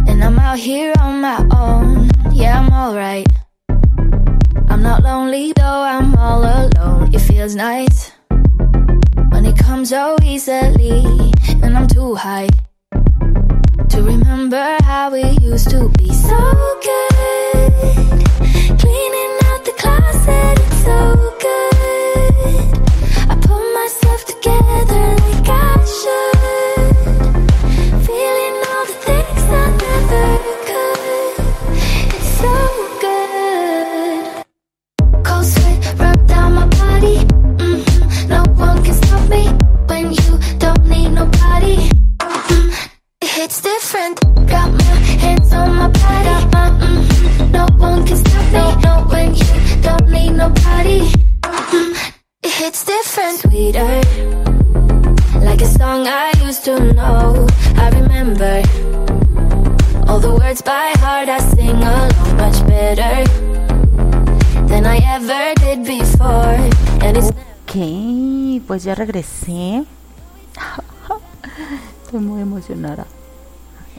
Speaker 9: and I'm out here on my own. Yeah, I'm alright. I'm not lonely though, I'm all alone. It feels nice it so easily, and I'm too high to remember how we used to be so good. Cleaning out the closet, it's so good. Different. Got my hands on my body. mm No one can stop me. No, when you don't need nobody. Mm, different. Sweeter. Like a song I used to know. I remember all the words by heart. I sing along much better than I ever did before. And it's
Speaker 5: Ok, pues ya regresé. Estoy muy emocionada.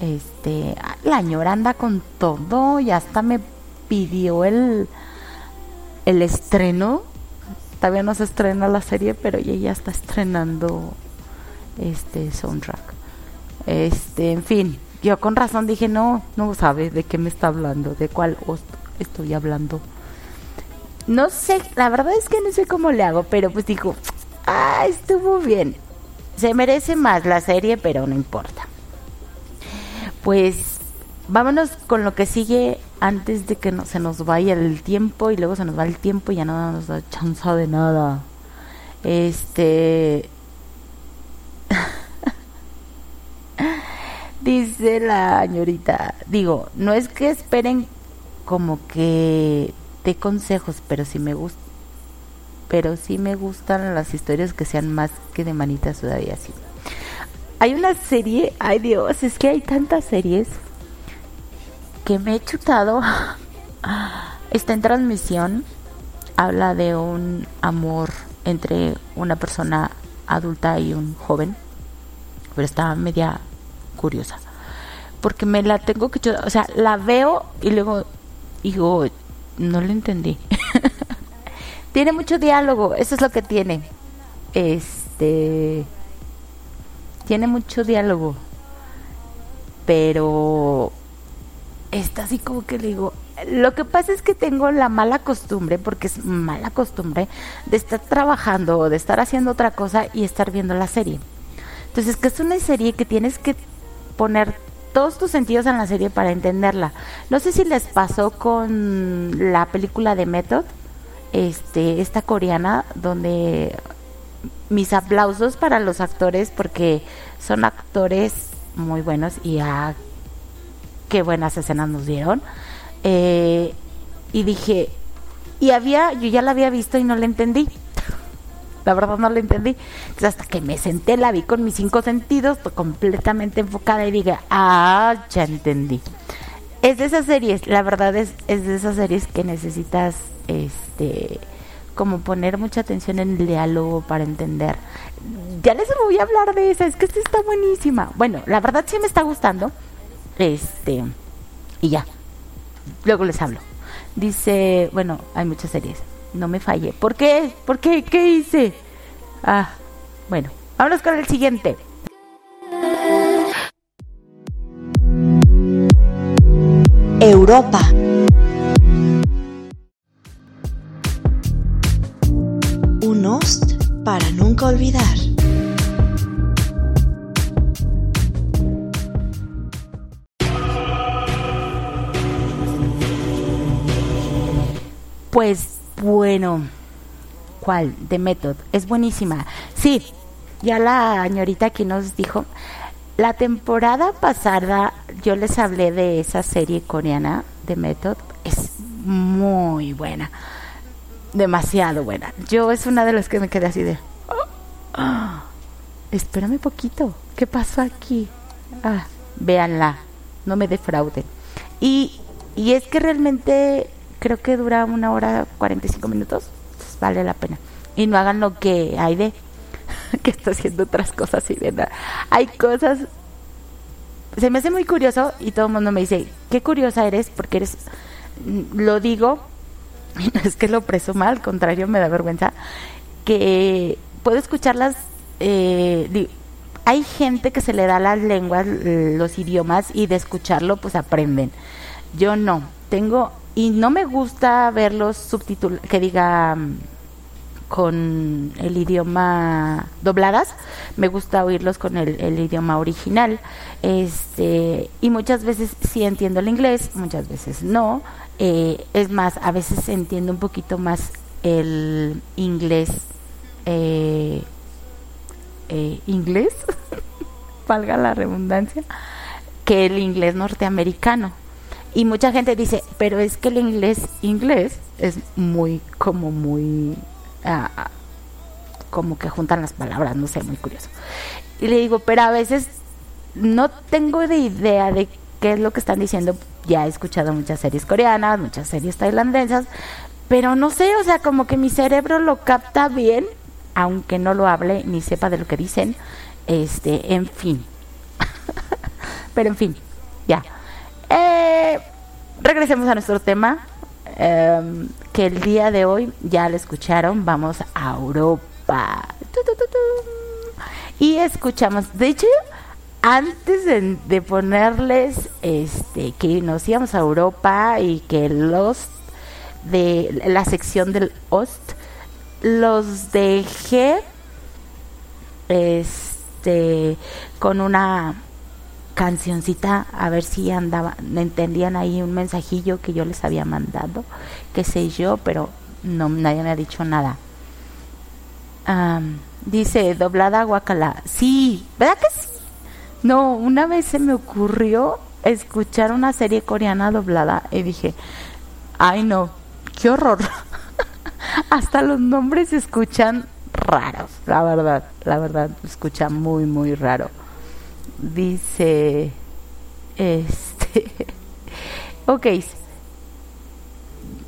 Speaker 5: Este, la ñora anda con todo y hasta me pidió el el estreno. Todavía no se estrena la serie, pero ella ya está estrenando este soundtrack. Este, en fin, yo con razón dije, no, no sabe de qué me está hablando, de cuál estoy hablando. No sé, la verdad es que no sé cómo le hago, pero pues digo, ah, estuvo bien. Se merece más la serie, pero no importa. Pues vámonos con lo que sigue antes de que no, se nos vaya el tiempo y luego se nos va el tiempo y ya no nos da chance de nada. Este... Dice la señorita, digo, no es que esperen como que dé consejos, pero sí me gusta, pero sí me gustan las historias que sean más que de manita sudada y así. Hay una serie, ay Dios, es que hay tantas series que me he chutado. Está en transmisión, habla de un amor entre una persona adulta y un joven, pero está media curiosa. Porque me la tengo que chutar, o sea, la veo y luego digo, no lo entendí. tiene mucho diálogo, eso es lo que tiene. Este tiene mucho diálogo. Pero está así como que le digo, lo que pasa es que tengo la mala costumbre, porque es mala costumbre, de estar trabajando o de estar haciendo otra cosa y estar viendo la serie. Entonces, que es una serie que tienes que poner todos tus sentidos en la serie para entenderla. No sé si les pasó con la película de Method, este, esta coreana, donde mis aplausos para los actores porque son actores muy buenos y ah, qué buenas escenas nos dieron. Eh, y dije, y había, yo ya la había visto y no la entendí. La verdad no la entendí. Entonces hasta que me senté, la vi con mis cinco sentidos, completamente enfocada y dije, ah, ya entendí. Es de esas series, la verdad es, es de esas series que necesitas, este, como poner mucha atención en el diálogo para entender. Ya les voy a hablar de esa, es que esta está buenísima. Bueno, la verdad sí me está gustando. Este, y ya. Luego les hablo. Dice, bueno, hay muchas series. No me falle. ¿Por qué? ¿Por qué? ¿Qué hice? Ah, bueno. Vámonos con el siguiente.
Speaker 10: Europa. Para nunca olvidar.
Speaker 5: Pues bueno, ¿cuál? De Method. Es buenísima. Sí, ya la señorita aquí nos dijo. La temporada pasada yo les hablé de esa serie coreana de Method. Es muy buena. Demasiado buena. Yo es una de las que me quedé así de... "Oh, espérame poquito, ¿qué pasó aquí? Ah, véanla, no me defrauden. Y, y es que realmente creo que dura una hora 45 minutos, pues vale la pena. Y no hagan lo que hay de que está haciendo otras cosas y de Hay cosas se me hace muy curioso y todo el mundo me dice, qué curiosa eres porque eres, lo digo, no es que lo presuma, al contrario, me da vergüenza, que puedo escucharlas, eh, hay gente que se le da las lenguas, los idiomas y de escucharlo pues aprenden. Yo no, tengo, y no me gusta ver los subtítulos, que diga mm, con el idioma dobladas, me gusta oírlos con el, idioma original. Este, y muchas veces sí entiendo el inglés, muchas veces no. Eh, es más, a veces entiendo un poquito más el inglés. Eh, eh, inglés, valga la redundancia, que el inglés norteamericano. Y mucha gente dice, pero es que el inglés inglés es muy, como muy como que juntan las palabras, no sé, muy curioso. Y le digo, pero a veces no tengo de idea de qué es lo que están diciendo. Ya he escuchado muchas series coreanas, muchas series tailandesas, pero no sé, o sea, como que mi cerebro lo capta bien, aunque no lo hable ni sepa de lo que dicen. Este, en fin. pero en fin, ya. Eh, regresemos a nuestro tema. Em, que el día de hoy, ya lo escucharon, vamos a Europa. Y escuchamos, de hecho, antes de, ponerles este que nos íbamos a Europa y que los de la sección del Ost los dejé este con una cancioncita, a ver si andaba, entendían ahí un mensajillo que yo les había mandado, qué sé yo, pero no nadie me ha dicho nada. dice doblada guacala. Sí, ¿verdad que sí? No, una vez se me ocurrió escuchar una serie coreana doblada y dije, ay no, qué horror. Hasta los nombres se escuchan raros, la verdad, la verdad, escucha muy, muy raro dice este ok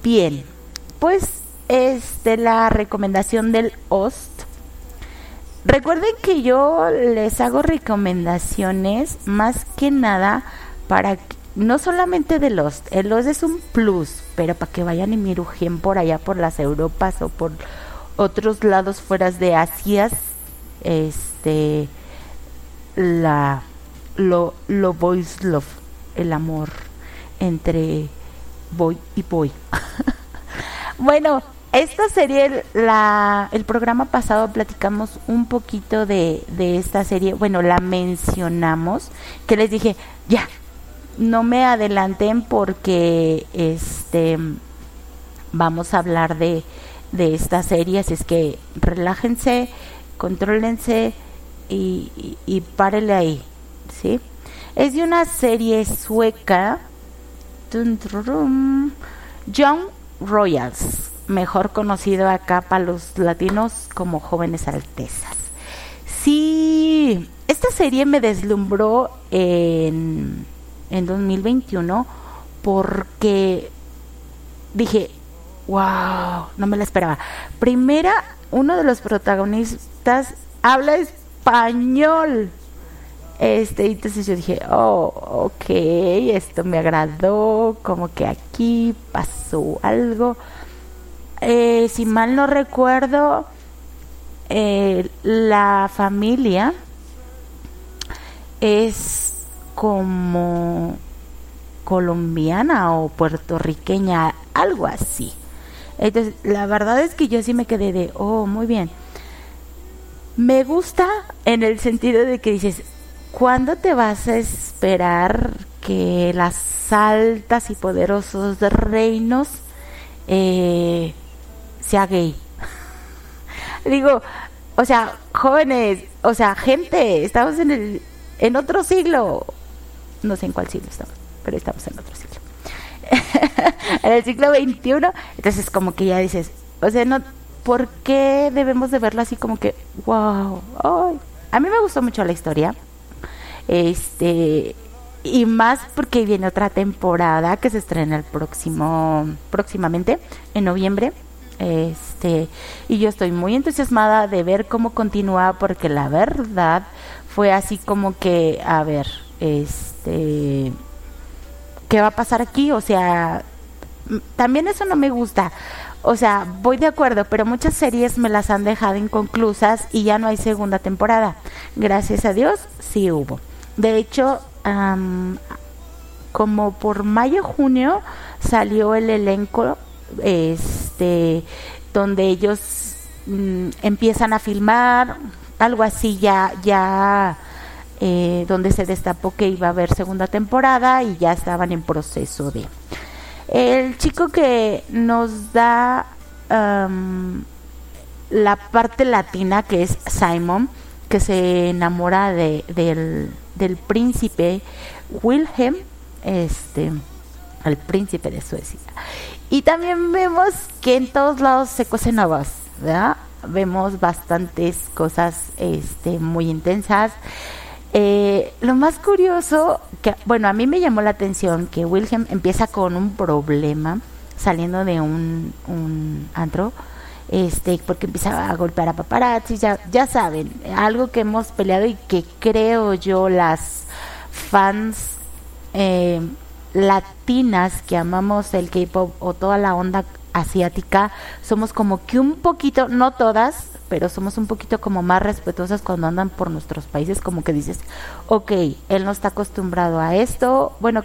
Speaker 5: bien pues este la recomendación del host recuerden que yo les hago recomendaciones más que nada para no solamente del Lost, el es un plus, pero para que vayan y mirujen por allá por las Europas o por otros lados fuera de Asia, este la lo, lo boys love, el amor entre boy y boy. bueno, esta serie, la, el programa pasado platicamos un poquito de, esta serie, bueno, la mencionamos, que les dije, ya, no me adelanten porque este vamos a hablar de, esta serie, así es que relájense, contrólense, y, y, párele ahí, ¿sí? Es de una serie sueca, John Royals, mejor conocido acá para los latinos como Jóvenes Altezas. Sí, esta serie me deslumbró en, en 2021 porque dije, wow, no me la esperaba. Primera, uno de los protagonistas habla español. Este, entonces yo dije, oh, ok, esto me agradó, como que aquí pasó algo. Eh, si mal no recuerdo, eh, la familia es como colombiana o puertorriqueña, algo así. Entonces, la verdad es que yo sí me quedé de, oh, muy bien. Me gusta en el sentido de que dices, ¿cuándo te vas a esperar que las altas y poderosos reinos eh, sea gay? Digo, o sea, jóvenes, o sea, gente, estamos en el en otro siglo. No sé en cuál siglo estamos, pero estamos en otro siglo. en el siglo XXI, entonces como que ya dices, o sea, no ¿por qué debemos de verlo así como que, wow, a mí me gustó mucho la historia. Este, y más porque viene otra temporada que se estrena el próximo próximamente en noviembre este y yo estoy muy entusiasmada de ver cómo continúa porque la verdad fue así como que a ver este qué va a pasar aquí o sea también eso no me gusta o sea, voy de acuerdo, pero muchas series me las han dejado inconclusas y ya no hay segunda temporada. Gracias a Dios, sí hubo. De hecho, como por mayo junio salió el elenco este donde ellos mm, empiezan a filmar algo así ya ya eh, donde se destapó que iba a haber segunda temporada y ya estaban en proceso de el chico que nos da la parte latina que es Simon que se enamora de, del, del príncipe Wilhelm, este, al príncipe de Suecia. Y también vemos que en todos lados se cuecen habas, ¿verdad? Vemos bastantes cosas este, muy intensas. Eh, lo más curioso, que bueno, a mí me llamó la atención que Wilhelm empieza con un problema saliendo de un, un antro este porque empezaba a golpear a paparazzi ya ya saben algo que hemos peleado y que creo yo las fans eh, latinas que amamos el K-pop o toda la onda asiática somos como que un poquito no todas pero somos un poquito como más respetuosas cuando andan por nuestros países como que dices ok él no está acostumbrado a esto bueno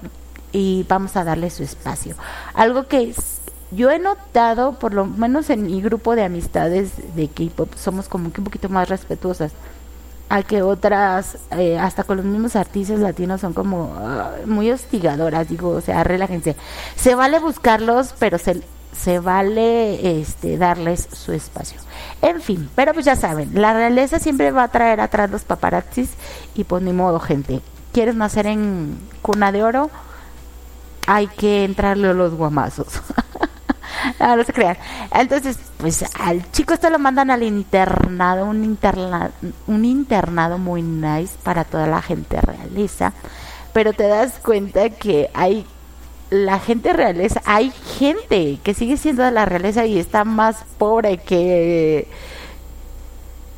Speaker 5: y vamos a darle su espacio algo que yo he notado, por lo menos en mi grupo de amistades de K-pop, somos como que un poquito más respetuosas. A que otras, eh, hasta con los mismos artistas latinos, son como ah, muy hostigadoras. Digo, o sea, relájense. Se vale buscarlos, pero se, se vale este, darles su espacio. En fin, pero pues ya saben, la realeza siempre va a traer atrás los paparazzis y pues ni modo, gente. ¿Quieres nacer en cuna de oro? Hay que entrarle a los guamazos. no, no se crean. Entonces, pues al chico esto lo mandan al internado, un internado, un internado muy nice para toda la gente realeza. Pero te das cuenta que hay la gente realeza, hay gente que sigue siendo de la realeza y está más pobre que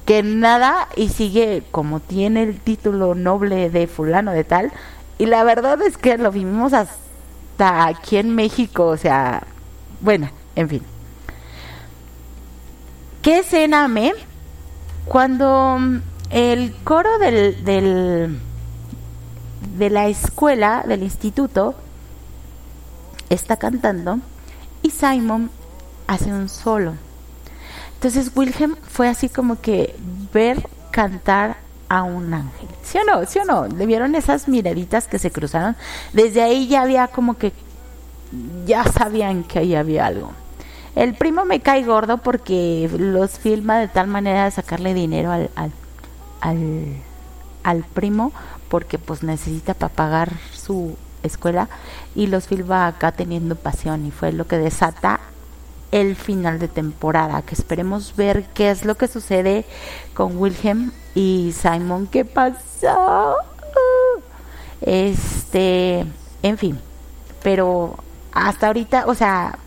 Speaker 5: que nada y sigue como tiene el título noble de fulano de tal y la verdad es que lo vivimos hasta aquí en México, o sea, bueno, en fin. ¿Qué escena me? Cuando mm, el coro de la escuela, del instituto, está cantando y Simon hace un solo. Entonces Wilhelm fue así como que ver cantar a un ángel. ¿Sí o no? ¿Sí o no? ¿Le vieron esas miraditas que se cruzaron? Desde ahí ya había como que ya sabían que ahí había algo. El primo me cae gordo porque los filma de tal manera de sacarle dinero al, al, al, primo porque pues necesita para pagar su escuela y los filma acá teniendo pasión y fue lo que desata el final de temporada, que esperemos ver qué es lo que sucede con Wilhelm y Simon, ¿qué pasó? Este, en fin, pero hasta ahorita, o sea,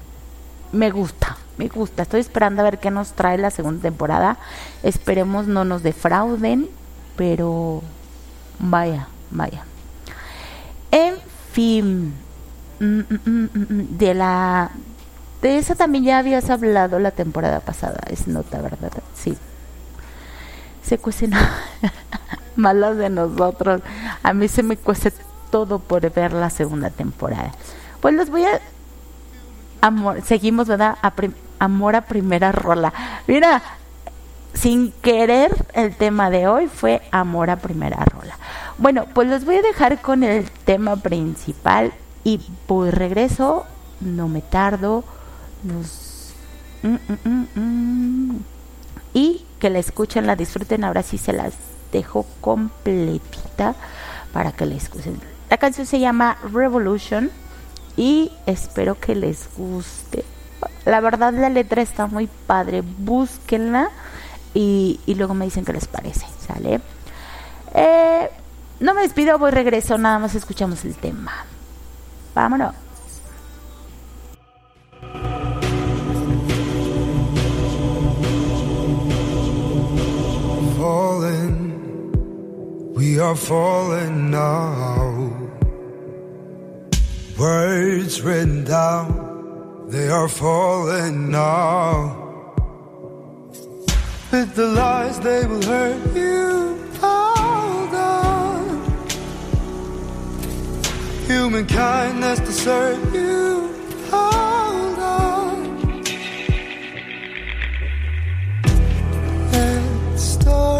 Speaker 5: me gusta, me gusta. Estoy esperando a ver qué nos trae la segunda temporada. Esperemos no nos defrauden, pero vaya, vaya. En fin, mm, mm, mm, de la de esa también ya habías hablado la temporada pasada, es nota, ¿verdad? Sí. Se cuecen malas de nosotros. A mí se me cuece todo por ver la segunda temporada. Pues los voy a amor, seguimos, ¿verdad? amor a primera rola. Mira, sin querer el tema de hoy fue amor a primera rola. Bueno, pues los voy a dejar con el tema principal y pues regreso, no me tardo, nos... Mm, mm, mm, y que la escuchen, la disfruten, ahora sí se las dejo completita para que la escuchen. La canción se llama Revolution y espero que les guste. La verdad la letra está muy padre, búsquenla y, y luego me dicen qué les parece, ¿sale? Eh, no me despido, voy regreso, nada más escuchamos el tema. Vámonos.
Speaker 11: falling, we are falling now. Words written down, they are falling now. With the lies they will hurt you. Hold on. Human kindness to serve you. Hold on. Let's start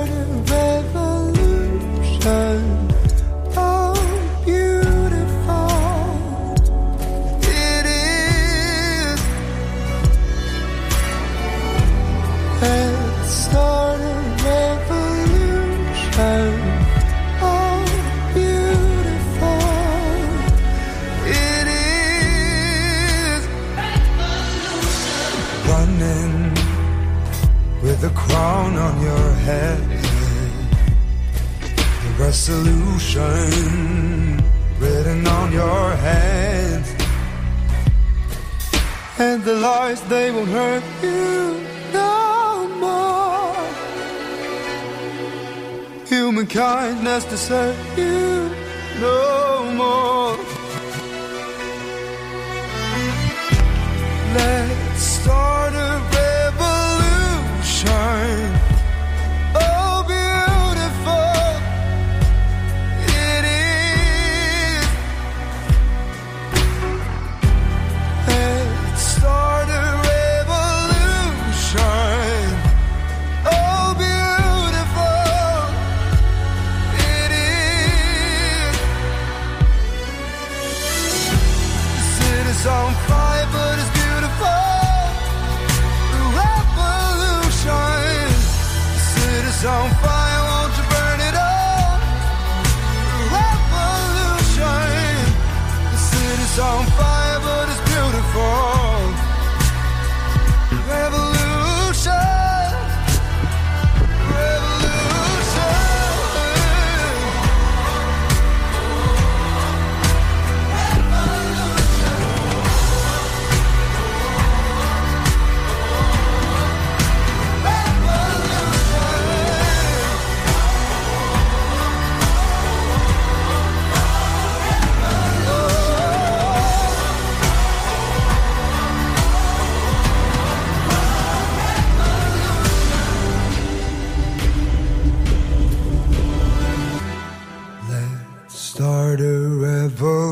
Speaker 11: crown on your head. A resolution written on your hands. And the lies, they won't hurt you no more. Human kindness to serve you no more. Let's revolution. Start a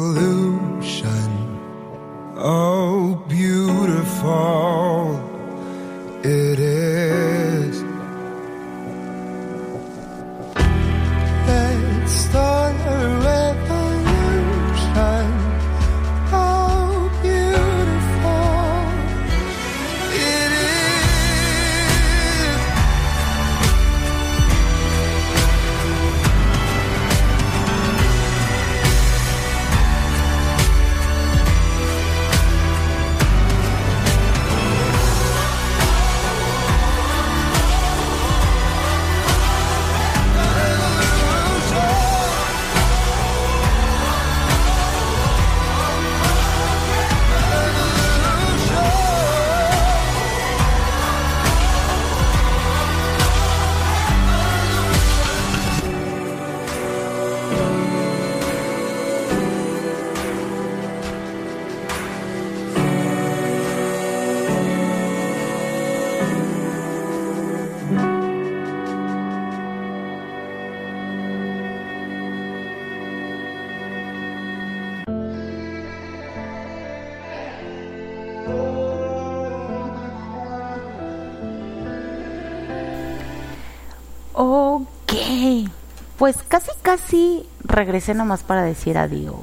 Speaker 5: regresé nomás para decir adiós.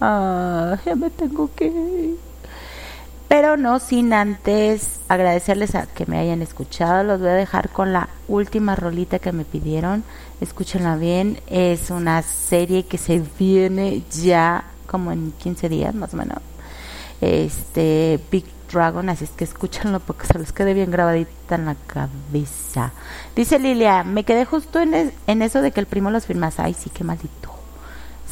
Speaker 5: Ah, ya me tengo que ir. Pero no sin antes agradecerles a que me hayan escuchado. Los voy a dejar con la última rolita que me pidieron. Escúchenla bien. Es una serie que se viene ya como en 15 días más o menos. Este Big Dragon, así es que escúchanlo porque se les quede bien grabadita en la cabeza. Dice Lilia, me quedé justo en, en eso de que el primo los firmas. Ay, sí, qué maldito.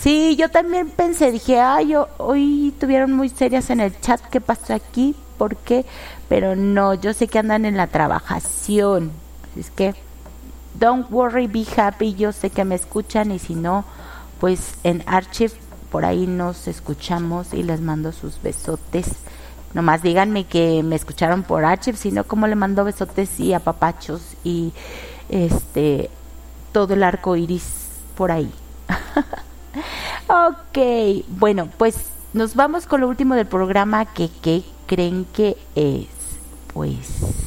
Speaker 5: Sí, yo también pensé, dije, ay, yo, hoy tuvieron muy serias en el chat, ¿qué pasó aquí? ¿Por qué? Pero no, yo sé que andan en la trabajación. Es que, don't worry, be happy, yo sé que me escuchan y si no, pues en Archive por ahí nos escuchamos y les mando sus besotes. Nomás díganme que me escucharon por Archive, si no, como le mando besotes y apapachos y este todo el arco iris por ahí. ok, bueno, pues nos vamos con lo último del programa que, ¿qué creen que es. Pues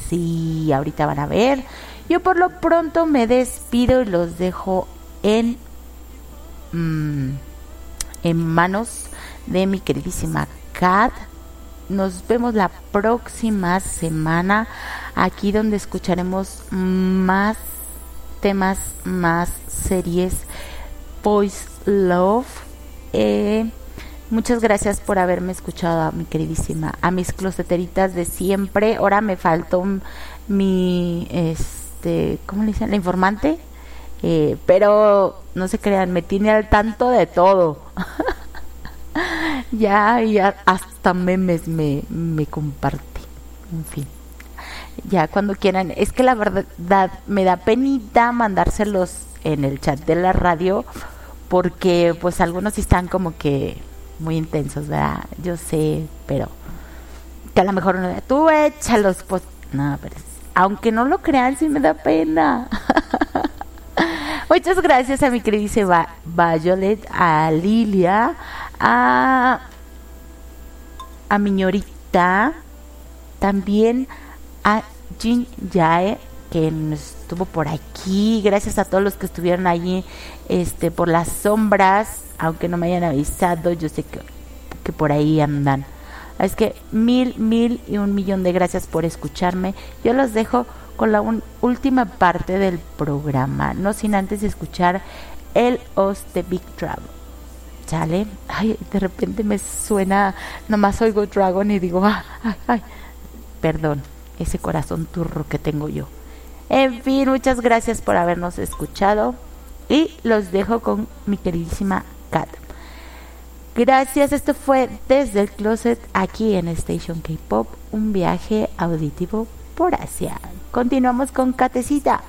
Speaker 5: sí, ahorita van a ver. Yo por lo pronto me despido y los dejo en, mm, en manos de mi queridísima Kat. Nos vemos la próxima semana aquí donde escucharemos más temas, más series. Voice Love. Eh, muchas gracias por haberme escuchado, a mi queridísima, a mis closeteritas de siempre. Ahora me faltó mi, este, ¿cómo le dicen? La informante. Eh, pero no se crean, me tiene al tanto de todo. ya, ya hasta memes me, me comparte. En fin. Ya cuando quieran. Es que la verdad me da penita mandárselos en el chat de la radio porque pues algunos están como que muy intensos, ¿verdad? Yo sé, pero que a lo mejor uno tú échalos, pues no, pero aunque no lo crean, sí me da pena. Muchas gracias a mi querida Violet, a Lilia, a, a Miñorita, también a Jin Yae, que estuvo por aquí, gracias a todos los que estuvieron allí este, por las sombras, aunque no me hayan avisado, yo sé que, que por ahí andan. Es que mil, mil y un millón de gracias por escucharme. Yo los dejo con la última parte del programa, no sin antes escuchar el host de Big Travel. ¿Sale? Ay, de repente me suena, nomás oigo Dragon y digo, ah, ay, ay, perdón, ese corazón turro que tengo yo. En fin, muchas gracias por habernos escuchado y los dejo con mi queridísima Kat. Gracias, esto fue desde el closet aquí en Station K-Pop, un viaje auditivo por Asia. Continuamos con Katecita.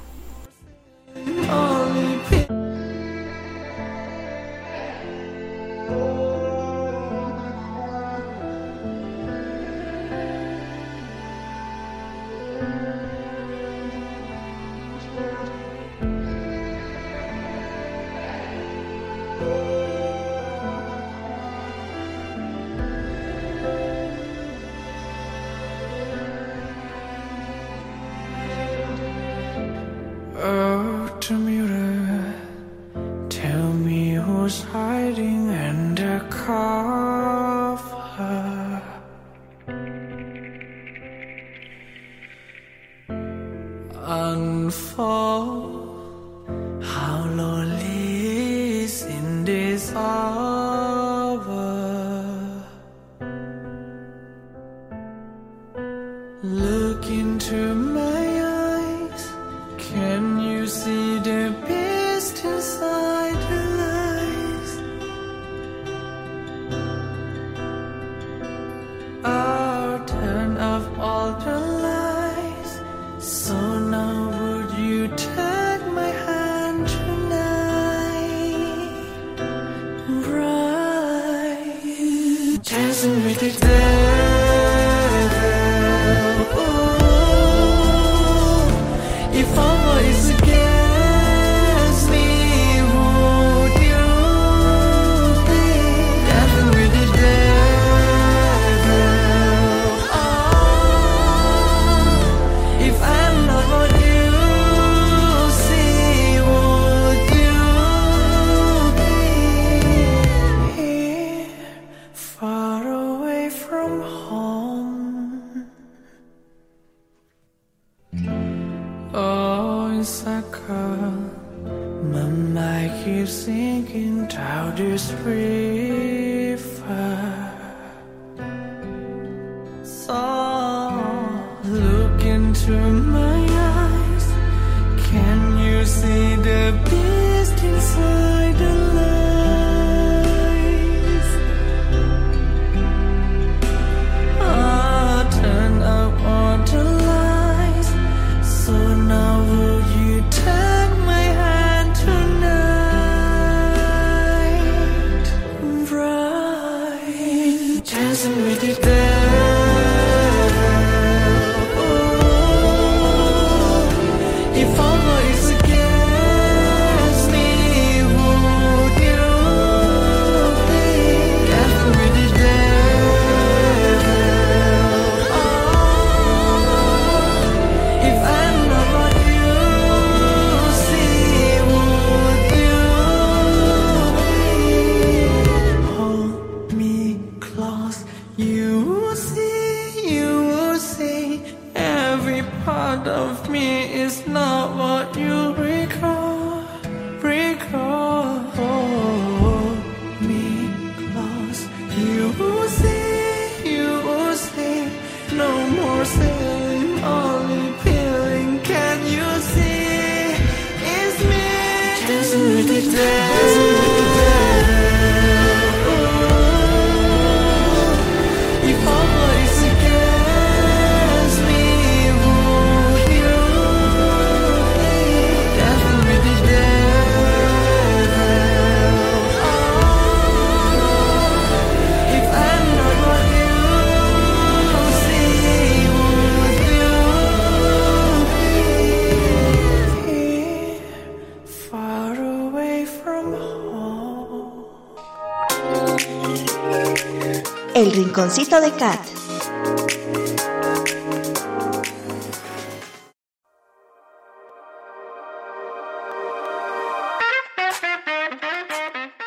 Speaker 8: El rinconcito de Kat.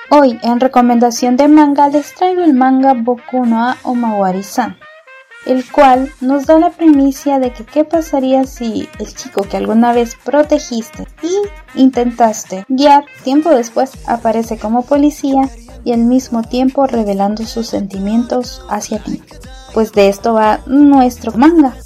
Speaker 12: Hoy, en recomendación de manga, les traigo el manga Boku no Omawari-san, el cual nos da la primicia de que qué pasaría si el chico que alguna vez protegiste y intentaste guiar, tiempo después aparece como policía y al mismo tiempo revelando sus sentimientos hacia ti. Pues de esto va nuestro manga,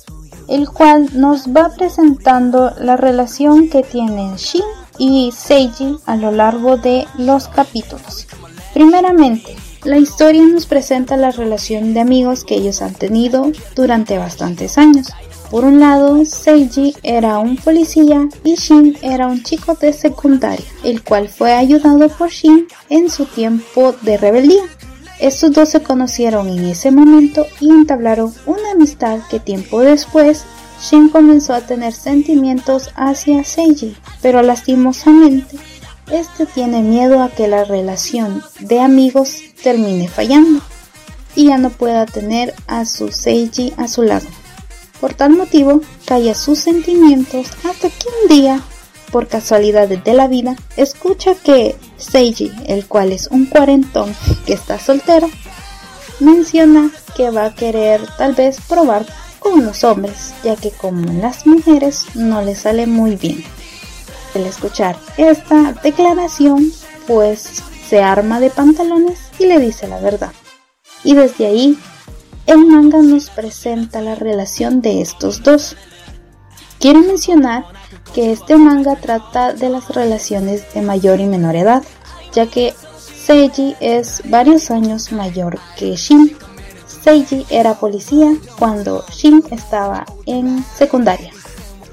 Speaker 12: el cual nos va presentando la relación que tienen Shin y Seiji a lo largo de los capítulos. Primeramente, la historia nos presenta la relación de amigos que ellos han tenido durante bastantes años. Por un lado, Seiji era un policía y Shin era un chico de secundaria, el cual fue ayudado por Shin en su tiempo de rebeldía. Estos dos se conocieron en ese momento y entablaron una amistad que tiempo después Shin comenzó a tener sentimientos hacia Seiji, pero lastimosamente este tiene miedo a que la relación de amigos termine fallando y ya no pueda tener a su Seiji a su lado. Por tal motivo, calla sus sentimientos hasta que un día, por casualidades de la vida, escucha que Seiji, el cual es un cuarentón que está soltero, menciona que va a querer tal vez probar con los hombres, ya que como las mujeres no le sale muy bien. Al escuchar esta declaración, pues se arma de pantalones y le dice la verdad. Y desde ahí, el manga nos presenta la relación de estos dos. Quiero mencionar que este manga trata de las relaciones de mayor y menor edad, ya que Seiji es varios años mayor que Shin. Seiji era policía cuando Shin estaba en secundaria.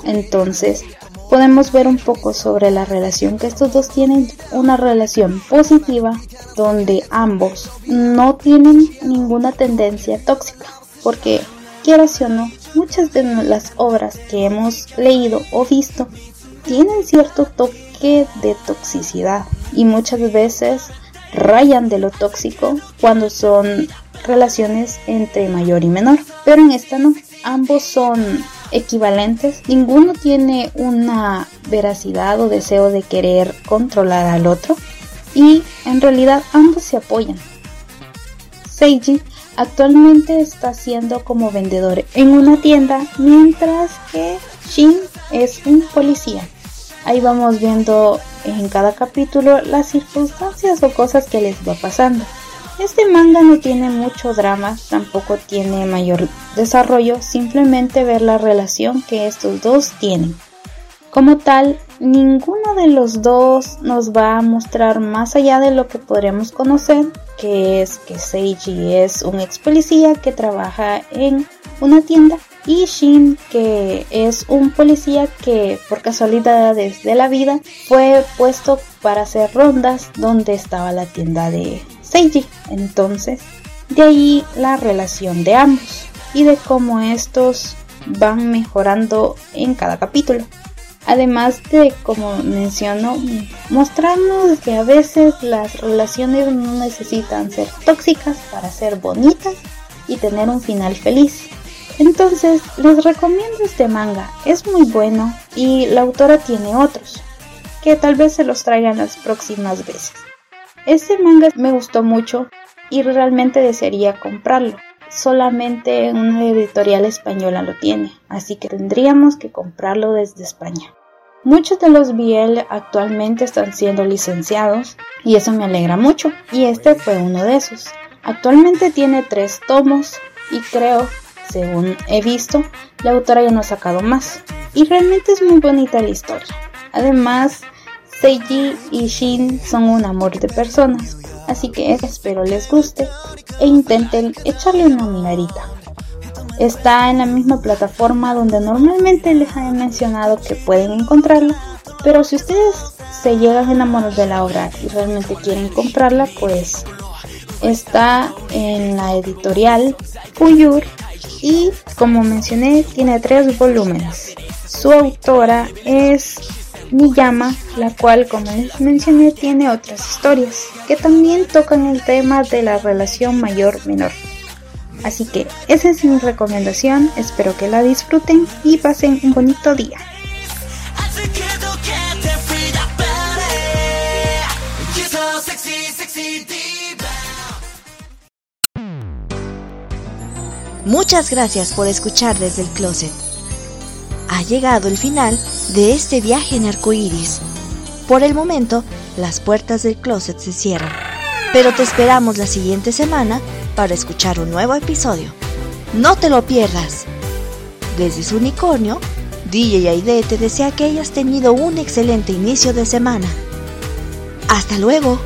Speaker 12: Entonces, podemos ver un poco sobre la relación que estos dos tienen, una relación positiva donde ambos no tienen ninguna tendencia tóxica, porque quieras o no, muchas de las obras que hemos leído o visto tienen cierto toque de toxicidad y muchas veces rayan de lo tóxico cuando son relaciones entre mayor y menor, pero en esta no, ambos son equivalentes, ninguno tiene una veracidad o deseo de querer controlar al otro y en realidad ambos se apoyan. Seiji actualmente está siendo como vendedor en una tienda mientras que Shin es un policía. Ahí vamos viendo en cada capítulo las circunstancias o cosas que les va pasando. Este manga no tiene mucho drama, tampoco tiene mayor desarrollo, simplemente ver la relación que estos dos tienen. Como tal, ninguno de los dos nos va a mostrar más allá de lo que podríamos conocer, que es que Seiji es un ex policía que trabaja en una tienda y Shin que es un policía que por casualidades de la vida fue puesto para hacer rondas donde estaba la tienda de Entonces, de ahí la relación de ambos y de cómo estos van mejorando en cada capítulo. Además de, como menciono, mostrarnos que a veces las relaciones no necesitan ser tóxicas para ser bonitas y tener un final feliz. Entonces, les recomiendo este manga, es muy bueno y la autora tiene otros, que tal vez se los traigan las próximas veces. Este manga me gustó mucho y realmente desearía comprarlo. Solamente una editorial española lo tiene, así que tendríamos que comprarlo desde España. Muchos de los BL actualmente están siendo licenciados y eso me alegra mucho y este fue uno de esos. Actualmente tiene tres tomos y creo, según he visto, la autora ya no ha sacado más. Y realmente es muy bonita la historia. Además, Seiji y Shin son un amor de personas, así que espero les guste e intenten echarle una miradita. Está en la misma plataforma donde normalmente les he mencionado que pueden encontrarla, pero si ustedes se llegan a enamorar de la obra y realmente quieren comprarla, pues está en la editorial Puyur y como mencioné tiene tres volúmenes. Su autora es Miyama, la cual como les mencioné tiene otras historias que también tocan el tema de la relación mayor-menor. Así que esa es mi recomendación, espero que la disfruten y pasen un bonito día.
Speaker 8: Muchas gracias por escuchar desde el closet. Ha llegado el final de este viaje en arcoíris. Por el momento, las puertas del closet se cierran, pero te esperamos la siguiente semana para escuchar un nuevo episodio. No te lo pierdas. Desde su unicornio, DJ Aide te desea que hayas tenido un excelente inicio de semana. Hasta luego.